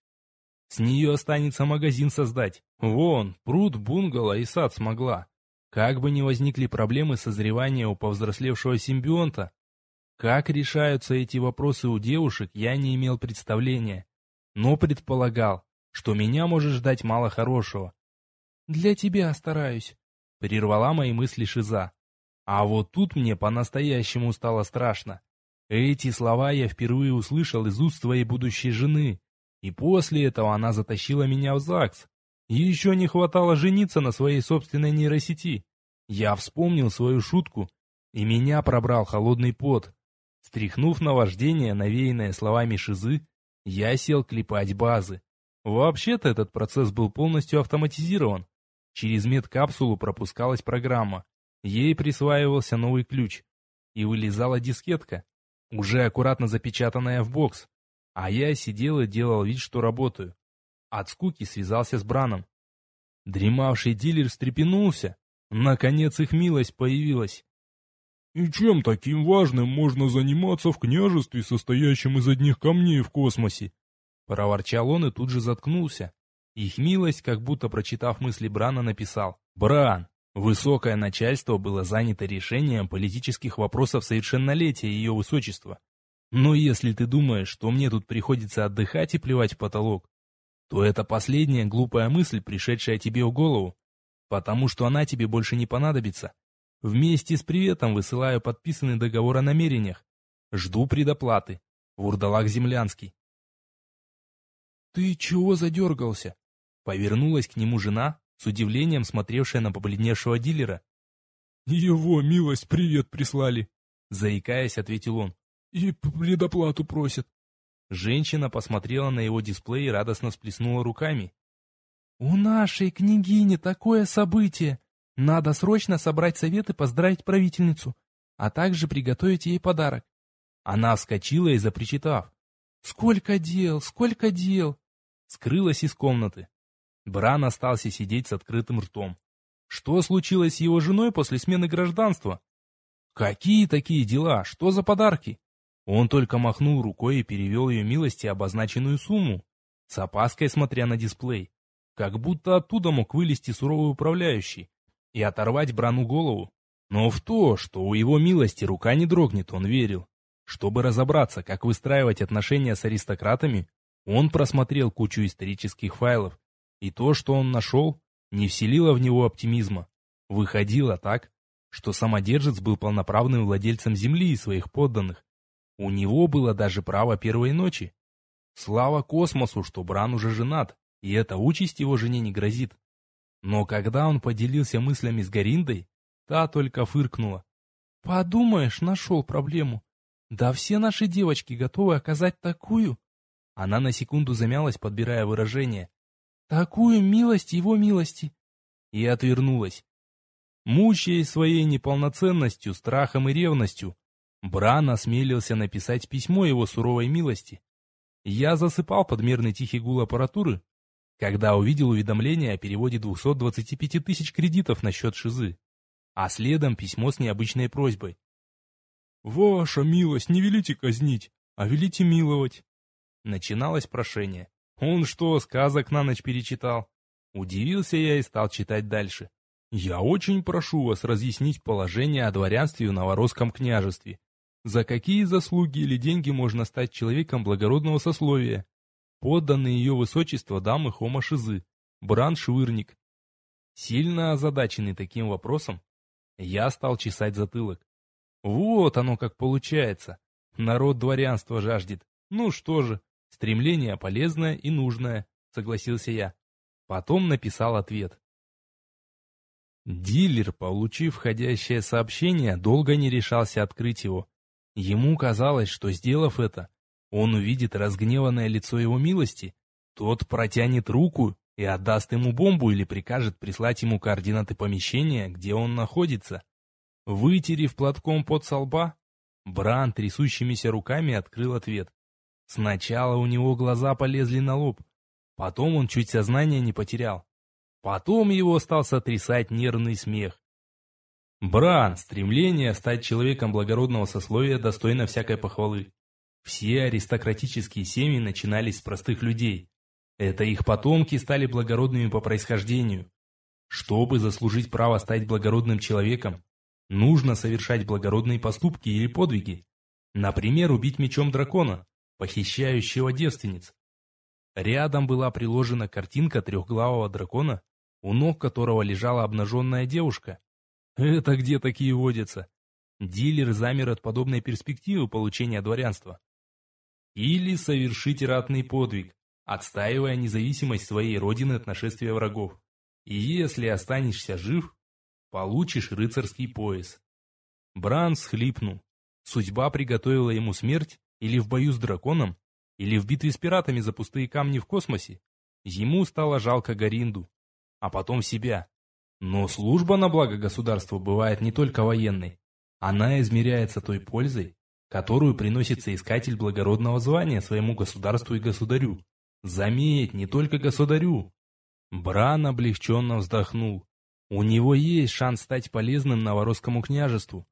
«С нее останется магазин создать. Вон, пруд, бунгало и сад смогла. Как бы ни возникли проблемы созревания у повзрослевшего симбионта, как решаются эти вопросы у девушек, я не имел представления, но предполагал, что меня может ждать мало хорошего. «Для тебя стараюсь», — прервала мои мысли Шиза. А вот тут мне по-настоящему стало страшно. Эти слова я впервые услышал из уст своей будущей жены, и после этого она затащила меня в ЗАГС, еще не хватало жениться на своей собственной нейросети. Я вспомнил свою шутку, и меня пробрал холодный пот. Стряхнув наваждение, навеянное словами Шизы, я сел клепать базы. Вообще-то этот процесс был полностью автоматизирован. Через медкапсулу пропускалась программа. Ей присваивался новый ключ. И вылезала дискетка, уже аккуратно запечатанная в бокс. А я сидел и делал вид, что работаю. От скуки связался с Браном. Дремавший дилер встрепенулся. Наконец их милость появилась. «И чем таким важным можно заниматься в княжестве, состоящем из одних камней в космосе?» Проворчал он и тут же заткнулся. Их милость, как будто прочитав мысли Брана, написал. «Бран, высокое начальство было занято решением политических вопросов совершеннолетия ее высочества. Но если ты думаешь, что мне тут приходится отдыхать и плевать в потолок, то это последняя глупая мысль, пришедшая тебе в голову, потому что она тебе больше не понадобится. Вместе с приветом высылаю подписанный договор о намерениях. Жду предоплаты. Вурдалак Землянский. «Ты чего задергался?» Повернулась к нему жена, с удивлением смотревшая на побледневшего дилера. «Его милость привет прислали», — заикаясь, ответил он. «И предоплату просят». Женщина посмотрела на его дисплей и радостно всплеснула руками. «У нашей княгини такое событие! Надо срочно собрать совет и поздравить правительницу, а также приготовить ей подарок». Она вскочила и запричитав. «Сколько дел, сколько дел!» Скрылась из комнаты. Бран остался сидеть с открытым ртом. Что случилось с его женой после смены гражданства? Какие такие дела? Что за подарки? Он только махнул рукой и перевел ее милости обозначенную сумму, с опаской смотря на дисплей. Как будто оттуда мог вылезти суровый управляющий и оторвать Брану голову. Но в то, что у его милости рука не дрогнет, он верил. Чтобы разобраться, как выстраивать отношения с аристократами, он просмотрел кучу исторических файлов, и то, что он нашел, не вселило в него оптимизма. Выходило так, что самодержец был полноправным владельцем земли и своих подданных. У него было даже право первой ночи. Слава космосу, что Бран уже женат, и эта участь его жене не грозит. Но когда он поделился мыслями с Гориндой, та только фыркнула. «Подумаешь, нашел проблему. Да все наши девочки готовы оказать такую...» Она на секунду замялась, подбирая выражение. «Такую милость его милости!» И отвернулась. Мучаясь своей неполноценностью, страхом и ревностью, Бран осмелился написать письмо его суровой милости. Я засыпал подмерный тихий гул аппаратуры, когда увидел уведомление о переводе 225 тысяч кредитов на счет Шизы, а следом письмо с необычной просьбой. «Ваша милость, не велите казнить, а велите миловать». Начиналось прошение. Он что, сказок на ночь перечитал? Удивился я и стал читать дальше. Я очень прошу вас разъяснить положение о дворянстве в Новоросском княжестве. За какие заслуги или деньги можно стать человеком благородного сословия? Подданный ее высочество дамы Хома Шизы, Бран Швырник. Сильно озадаченный таким вопросом, я стал чесать затылок. Вот оно как получается. Народ дворянства жаждет. Ну что же, стремление полезное и нужное, согласился я. Потом написал ответ. Дилер, получив входящее сообщение, долго не решался открыть его. Ему казалось, что, сделав это, он увидит разгневанное лицо его милости, тот протянет руку и отдаст ему бомбу или прикажет прислать ему координаты помещения, где он находится. Вытерев платком под со лба, Бран трясущимися руками открыл ответ. Сначала у него глаза полезли на лоб, потом он чуть сознание не потерял. Потом его стал сотрясать нервный смех. Бран, стремление стать человеком благородного сословия достойно всякой похвалы. Все аристократические семьи начинались с простых людей. Это их потомки стали благородными по происхождению. Чтобы заслужить право стать благородным человеком, нужно совершать благородные поступки или подвиги. Например, убить мечом дракона, похищающего девственниц. Рядом была приложена картинка трехглавого дракона, у ног которого лежала обнаженная девушка. Это где такие водятся? Дилер замер от подобной перспективы получения дворянства. Или совершить ратный подвиг, отстаивая независимость своей родины от нашествия врагов. И если останешься жив, получишь рыцарский пояс. Бран схлипнул. Судьба приготовила ему смерть или в бою с драконом, или в битве с пиратами за пустые камни в космосе. Ему стало жалко Гаринду, а потом себя. Но служба на благо государства бывает не только военной. Она измеряется той пользой, которую приносит соискатель благородного звания своему государству и государю. Заметь, не только государю. Бран облегченно вздохнул. У него есть шанс стать полезным Новоросскому княжеству.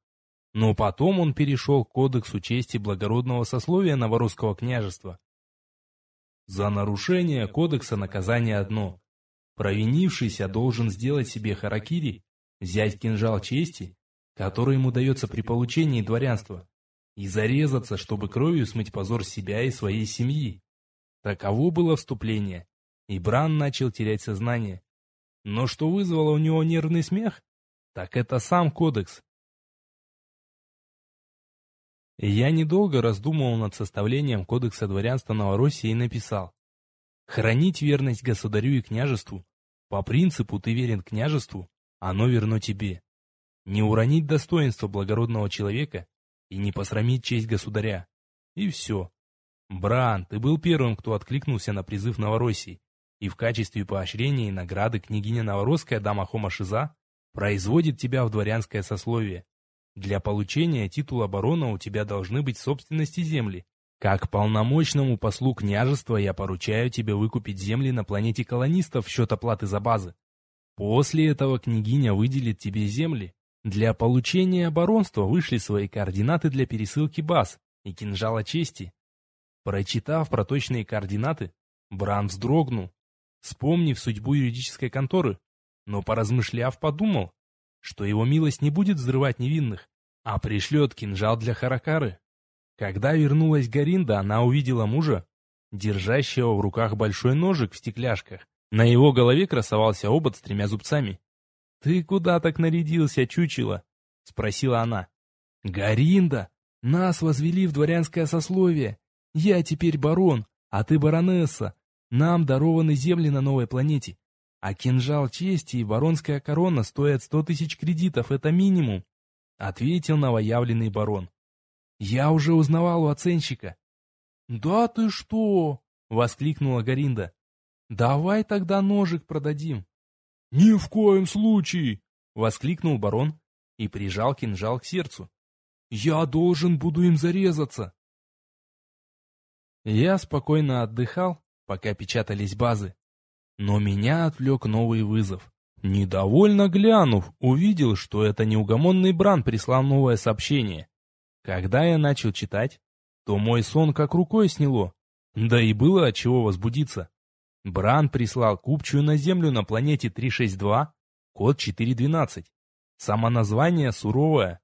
Но потом он перешел к кодексу чести благородного сословия Новоросского княжества. За нарушение кодекса наказание одно. Провинившийся должен сделать себе харакири, взять кинжал чести, который ему дается при получении дворянства, и зарезаться, чтобы кровью смыть позор себя и своей семьи. Таково было вступление, и Бран начал терять сознание. Но что вызвало у него нервный смех? Так это сам кодекс. Я недолго раздумывал над составлением кодекса дворянства Новороссии и написал. Хранить верность государю и княжеству, По принципу ты верен княжеству, оно верно тебе. Не уронить достоинство благородного человека и не посрамить честь государя. И все. Бран, ты был первым, кто откликнулся на призыв Новороссии, и в качестве поощрения и награды княгиня Новоросская дама Хома Шиза производит тебя в дворянское сословие. Для получения титула барона у тебя должны быть собственности земли. Как полномочному послу княжества я поручаю тебе выкупить земли на планете колонистов в счет оплаты за базы. После этого княгиня выделит тебе земли. Для получения баронства вышли свои координаты для пересылки баз и кинжала чести. Прочитав про точные координаты, Бран вздрогнул, вспомнив судьбу юридической конторы, но поразмышляв подумал, что его милость не будет взрывать невинных, а пришлет кинжал для Харакары. Когда вернулась Гаринда, она увидела мужа, держащего в руках большой ножик в стекляшках. На его голове красовался обод с тремя зубцами. «Ты куда так нарядился, чучело?» — спросила она. «Гаринда! Нас возвели в дворянское сословие. Я теперь барон, а ты баронесса. Нам дарованы земли на новой планете. А кинжал чести и баронская корона стоят сто тысяч кредитов, это минимум. Ответил новоявленный барон. Я уже узнавал у оценщика. Да ты что? Воскликнула Гаринда. Давай тогда ножик продадим. Ни в коем случае! Воскликнул барон и прижал кинжал к сердцу. Я должен буду им зарезаться. Я спокойно отдыхал, пока печатались базы. Но меня отвлек новый вызов. Недовольно глянув, увидел, что это неугомонный Бран прислал новое сообщение. Когда я начал читать, то мой сон как рукой сняло. Да и было от чего возбудиться. Бран прислал купчую на Землю на планете 362, код 412. Само название суровое.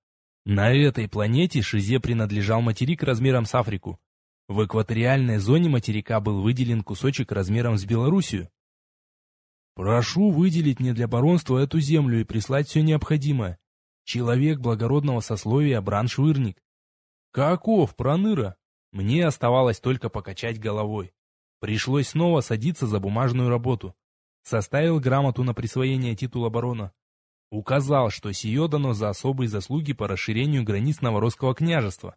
На этой планете Шизе принадлежал материк размером с Африку. В экваториальной зоне материка был выделен кусочек размером с Белоруссию. Прошу выделить мне для баронства эту землю и прислать все необходимое. Человек благородного сословия Бран Швырник. Каков, проныра? Мне оставалось только покачать головой. Пришлось снова садиться за бумажную работу. Составил грамоту на присвоение титула барона. Указал, что сие дано за особые заслуги по расширению границ Новоросского княжества.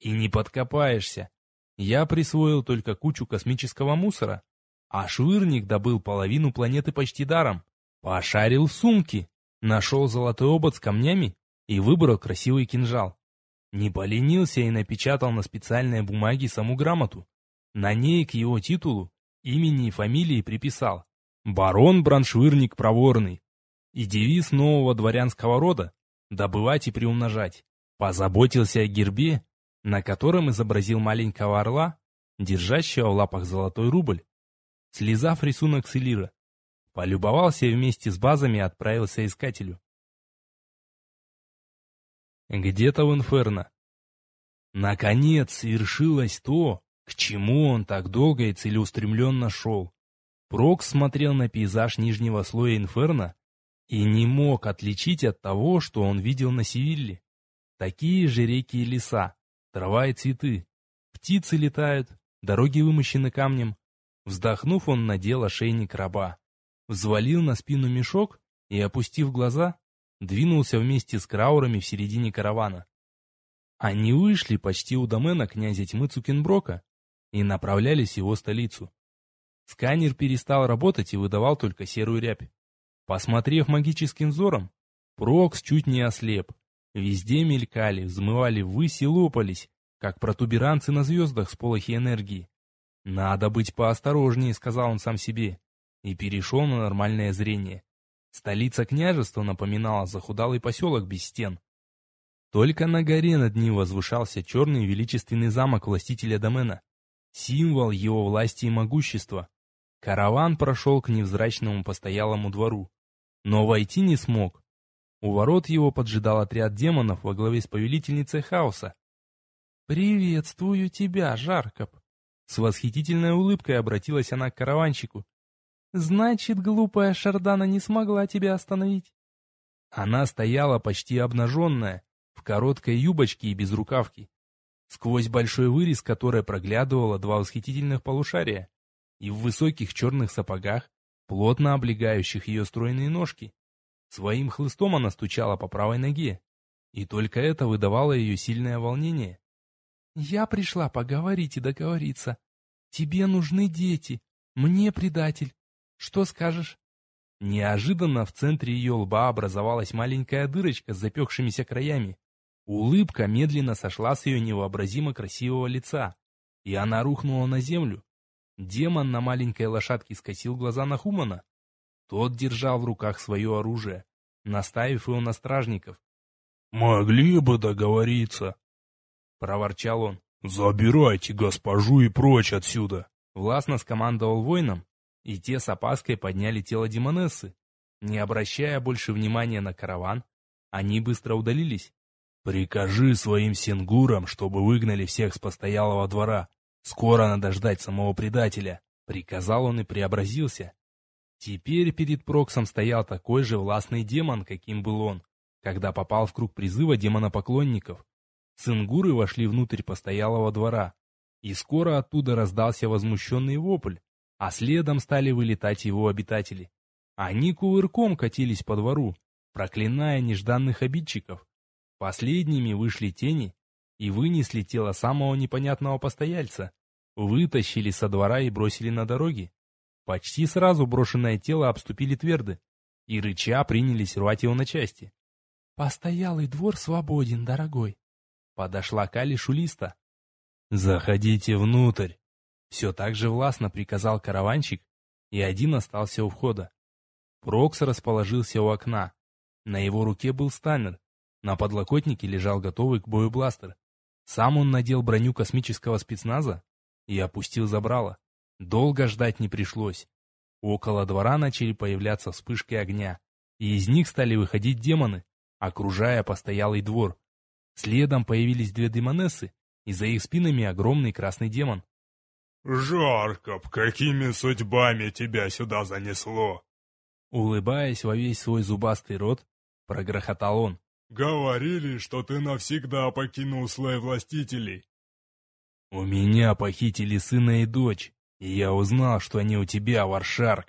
И не подкопаешься. Я присвоил только кучу космического мусора, а Швырник добыл половину планеты почти даром. Пошарил в сумке, нашел золотой обод с камнями и выбрал красивый кинжал. Не поленился и напечатал на специальной бумаге саму грамоту. На ней к его титулу, имени и фамилии приписал «Барон Браншвырник Проворный» и девиз нового дворянского рода «Добывать и приумножать». Позаботился о гербе, на котором изобразил маленького орла, держащего в лапах золотой рубль слезав рисунок с Элира. Полюбовался и вместе с базами отправился искателю. Где-то в Инферно. Наконец свершилось то, к чему он так долго и целеустремленно шел. Прокс смотрел на пейзаж нижнего слоя Инферно и не мог отличить от того, что он видел на Севилле. Такие же реки и леса, трава и цветы. Птицы летают, дороги вымощены камнем, Вздохнув, он надел ошейник раба, взвалил на спину мешок и, опустив глаза, двинулся вместе с краурами в середине каравана. Они вышли почти у домена князя тьмы Цукенброка и направлялись в его столицу. Сканер перестал работать и выдавал только серую рябь. Посмотрев магическим взором, Прокс чуть не ослеп. Везде мелькали, взмывали ввысь и лопались, как протуберанцы на звездах с полохи энергии. «Надо быть поосторожнее», — сказал он сам себе, и перешел на нормальное зрение. Столица княжества напоминала захудалый поселок без стен. Только на горе над ним возвышался черный величественный замок властителя домена, символ его власти и могущества. Караван прошел к невзрачному постоялому двору, но войти не смог. У ворот его поджидал отряд демонов во главе с повелительницей хаоса. «Приветствую тебя, Жаркоп!» С восхитительной улыбкой обратилась она к караванщику. «Значит, глупая Шардана не смогла тебя остановить?» Она стояла почти обнаженная, в короткой юбочке и без рукавки, сквозь большой вырез, которой проглядывало два восхитительных полушария, и в высоких черных сапогах, плотно облегающих ее стройные ножки. Своим хлыстом она стучала по правой ноге, и только это выдавало ее сильное волнение. «Я пришла поговорить и договориться. Тебе нужны дети, мне предатель. Что скажешь?» Неожиданно в центре ее лба образовалась маленькая дырочка с запекшимися краями. Улыбка медленно сошла с ее невообразимо красивого лица, и она рухнула на землю. Демон на маленькой лошадке скосил глаза на Хумана. Тот держал в руках свое оружие, наставив его на стражников. «Могли бы договориться», — проворчал он. «Забирайте госпожу и прочь отсюда!» Властно скомандовал воинам, и те с опаской подняли тело Демонессы. Не обращая больше внимания на караван, они быстро удалились. «Прикажи своим сингурам, чтобы выгнали всех с постоялого двора. Скоро надо ждать самого предателя», — приказал он и преобразился. Теперь перед Проксом стоял такой же властный демон, каким был он, когда попал в круг призыва демонопоклонников. Цингуры вошли внутрь постоялого двора, и скоро оттуда раздался возмущенный вопль а следом стали вылетать его обитатели. Они кувырком катились по двору, проклиная нежданных обидчиков. Последними вышли тени и вынесли тело самого непонятного постояльца, вытащили со двора и бросили на дороге. Почти сразу брошенное тело обступили тверды, и рыча принялись рвать его на части. «Постоялый двор свободен, дорогой», — подошла Кали Шулиста. «Заходите внутрь», все так же властно приказал караванщик, и один остался у входа. Прокс расположился у окна. На его руке был станнер. На подлокотнике лежал готовый к бою бластер. Сам он надел броню космического спецназа и опустил забрало. Долго ждать не пришлось. Около двора начали появляться вспышки огня, и из них стали выходить демоны, окружая постоялый двор. Следом появились две демонессы, и за их спинами огромный красный демон. «Жарко, какими судьбами тебя сюда занесло?» Улыбаясь во весь свой зубастый рот, прогрохотал он. «Говорили, что ты навсегда покинул слой властителей». «У меня похитили сына и дочь, и я узнал, что они у тебя, Варшарк».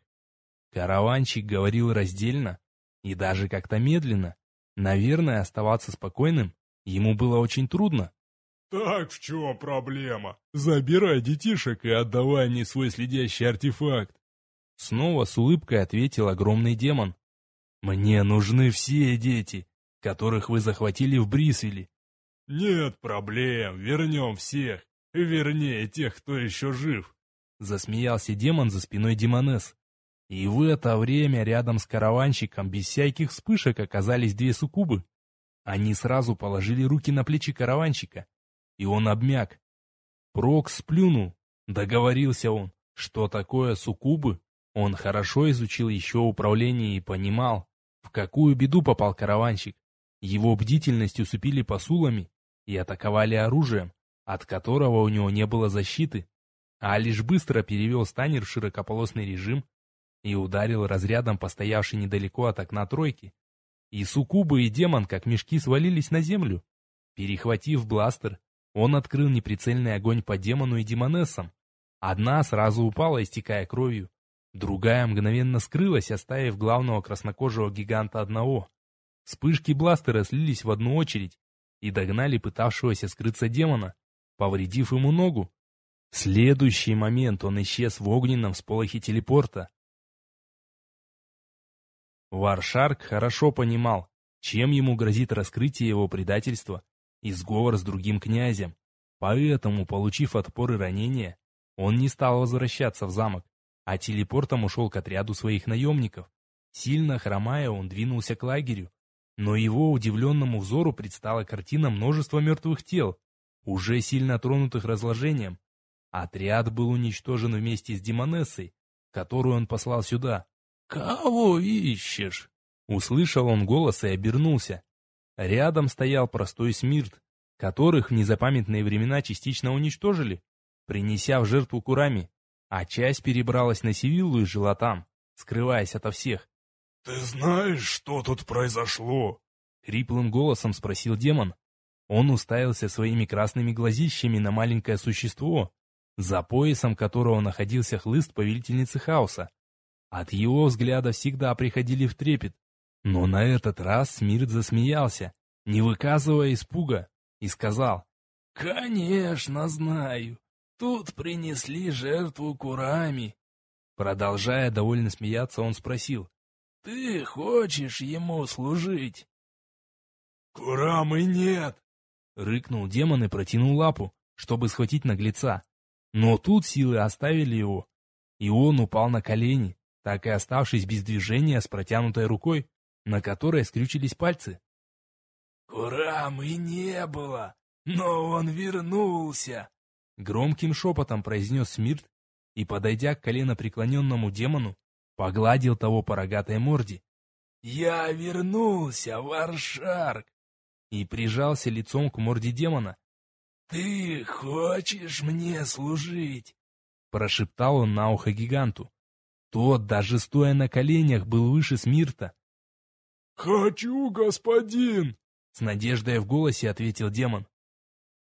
Караванчик говорил раздельно и даже как-то медленно. Наверное, оставаться спокойным ему было очень трудно. «Так в чем проблема? Забирай детишек и отдавай мне свой следящий артефакт!» Снова с улыбкой ответил огромный демон. «Мне нужны все дети, которых вы захватили в Брисвеле». «Нет проблем, вернем всех, вернее тех, кто еще жив», засмеялся демон за спиной демонесс. И в это время рядом с караванщиком без всяких вспышек оказались две суккубы. Они сразу положили руки на плечи караванщика и он обмяк. Прок сплюнул, договорился он, что такое суккубы. Он хорошо изучил еще управление и понимал, в какую беду попал караванщик. Его бдительность усыпили посулами и атаковали оружием, от которого у него не было защиты, а лишь быстро перевел станер в широкополосный режим и ударил разрядом постоявший недалеко от окна тройки. И суккубы и демон, как мешки, свалились на землю. Перехватив бластер, он открыл неприцельный огонь по демону и демонессам. Одна сразу упала, истекая кровью. Другая мгновенно скрылась, оставив главного краснокожего гиганта одного. Вспышки бластера слились в одну очередь и догнали пытавшегося скрыться демона, повредив ему ногу. В следующий момент он исчез в огненном сполохе телепорта. Варшарк хорошо понимал, чем ему грозит раскрытие его предательства и сговор с другим князем. Поэтому, получив отпор и ранения, он не стал возвращаться в замок, а телепортом ушел к отряду своих наемников. Сильно хромая, он двинулся к лагерю, но его удивленному взору предстала картина множества мертвых тел, уже сильно тронутых разложением. Отряд был уничтожен вместе с Демонессой, которую он послал сюда. «Кого ищешь?» Услышал он голос и обернулся. Рядом стоял простой смирт, которых в незапамятные времена частично уничтожили, принеся в жертву курами, а часть перебралась на Севиллу и жила там, скрываясь ото всех. «Ты знаешь, что тут произошло?» — хриплым голосом спросил демон. Он уставился своими красными глазищами на маленькое существо, за поясом которого находился хлыст повелительницы хаоса. От его взгляда всегда приходили в трепет. Но на этот раз Смирт засмеялся, не выказывая испуга, и сказал, «Конечно знаю, тут принесли жертву курами». Продолжая довольно смеяться, он спросил, «Ты хочешь ему служить?» «Курамы нет!» — рыкнул демон и протянул лапу, чтобы схватить наглеца. Но тут силы оставили его, и он упал на колени, так и оставшись без движения с протянутой рукой, на которой скрючились пальцы. «Курамы не было, но он вернулся!» Громким шепотом произнес Смирт и, подойдя к коленопреклоненному демону, погладил того по рогатой морде. «Я вернулся, Варшарк!» и прижался лицом к морде демона. «Ты хочешь мне служить?» Прошептал он на ухо гиганту. Тот, даже стоя на коленях, был выше Смирта. «Хочу, господин!» С надеждой в голосе ответил демон.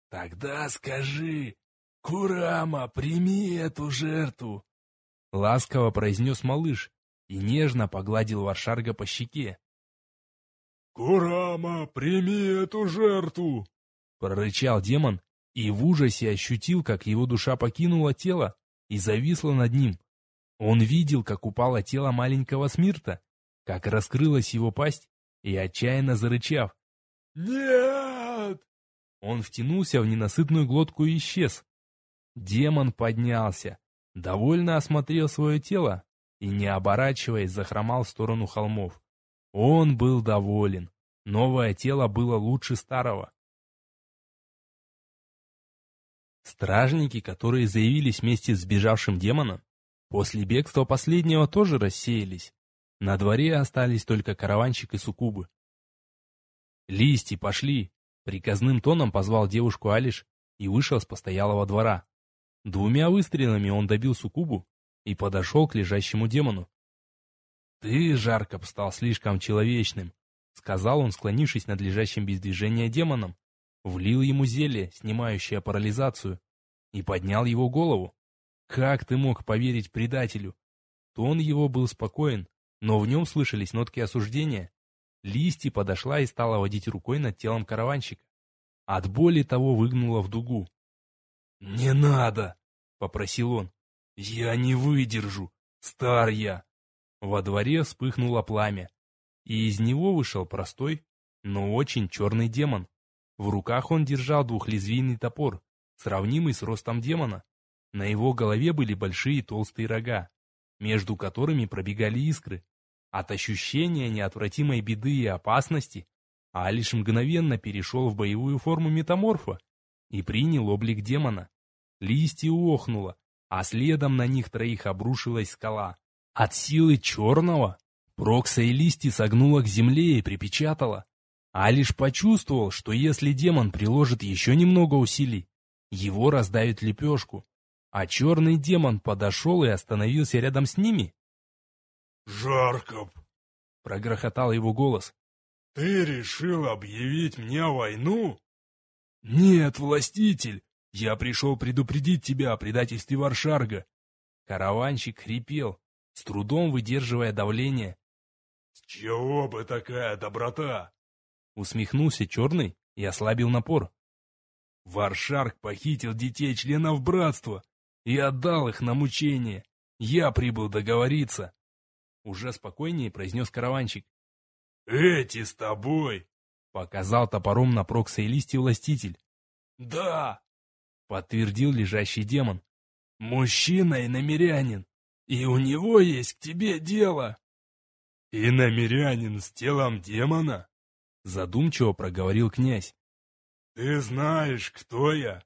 «Тогда скажи, Курама, прими эту жертву!» Ласково произнес малыш и нежно погладил Варшарга по щеке. «Курама, прими эту жертву!» Прорычал демон и в ужасе ощутил, как его душа покинула тело и зависла над ним. Он видел, как упало тело маленького Смирта, как раскрылась его пасть, и отчаянно зарычав. «Нет!» Он втянулся в ненасытную глотку и исчез. Демон поднялся, довольно осмотрел свое тело и, не оборачиваясь, захромал в сторону холмов. Он был доволен. Новое тело было лучше старого. Стражники, которые заявились вместе с сбежавшим демоном, после бегства последнего тоже рассеялись. На дворе остались только караванщик и суккубы. «Листи, пошли!» — приказным тоном позвал девушку Алиш и вышел с постоялого двора. Двумя выстрелами он добил суккубу и подошел к лежащему демону. «Ты, Жаркоп, стал слишком человечным», — сказал он, склонившись над лежащим без движения демоном. Влил ему зелье, снимающее парализацию, и поднял его голову. «Как ты мог поверить предателю?» Тон его был спокоен, но в нем слышались нотки осуждения. Листи подошла и стала водить рукой над телом караванщика. От боли того выгнула в дугу. «Не надо!» — попросил он. «Я не выдержу! Стар я!» Во дворе вспыхнуло пламя, и из него вышел простой, но очень черный демон. В руках он держал двухлезвийный топор, сравнимый с ростом демона. На его голове были большие толстые рога, между которыми пробегали искры. От ощущения неотвратимой беды и опасности Алиш мгновенно перешел в боевую форму метаморфа и принял облик демона. Листья охнуло, а следом на них троих обрушилась скала. От силы черного Прокса и листья согнула к земле и припечатала. А лишь почувствовал, что если демон приложит еще немного усилий, его раздавит лепешку. А черный демон подошел и остановился рядом с ними. «Жаркоп!» — прогрохотал его голос. «Ты решил объявить мне войну?» «Нет, властитель, я пришел предупредить тебя о предательстве Варшарга». Караванщик хрипел, с трудом выдерживая давление. «С чего бы такая доброта?» Усмехнулся черный и ослабил напор. Варшарк похитил детей членов братства и отдал их на мучение. Я прибыл договориться. Уже спокойнее произнес караванщик. «Эти с тобой!» Показал топором на Прокса и листья властитель. «Да!» Подтвердил лежащий демон. «Мужчина и намерянин. И у него есть к тебе дело. И намерянин с телом демона? Задумчиво проговорил князь. Ты знаешь, кто я?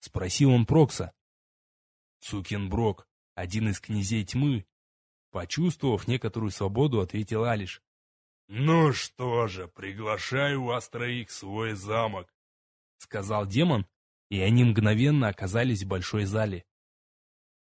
Спросил он Прокса. Цукенброк, один из князей тьмы. Почувствовав некоторую свободу, ответил Алиш. «Ну что же, приглашаю вас троих в свой замок», — сказал демон, и они мгновенно оказались в большой зале.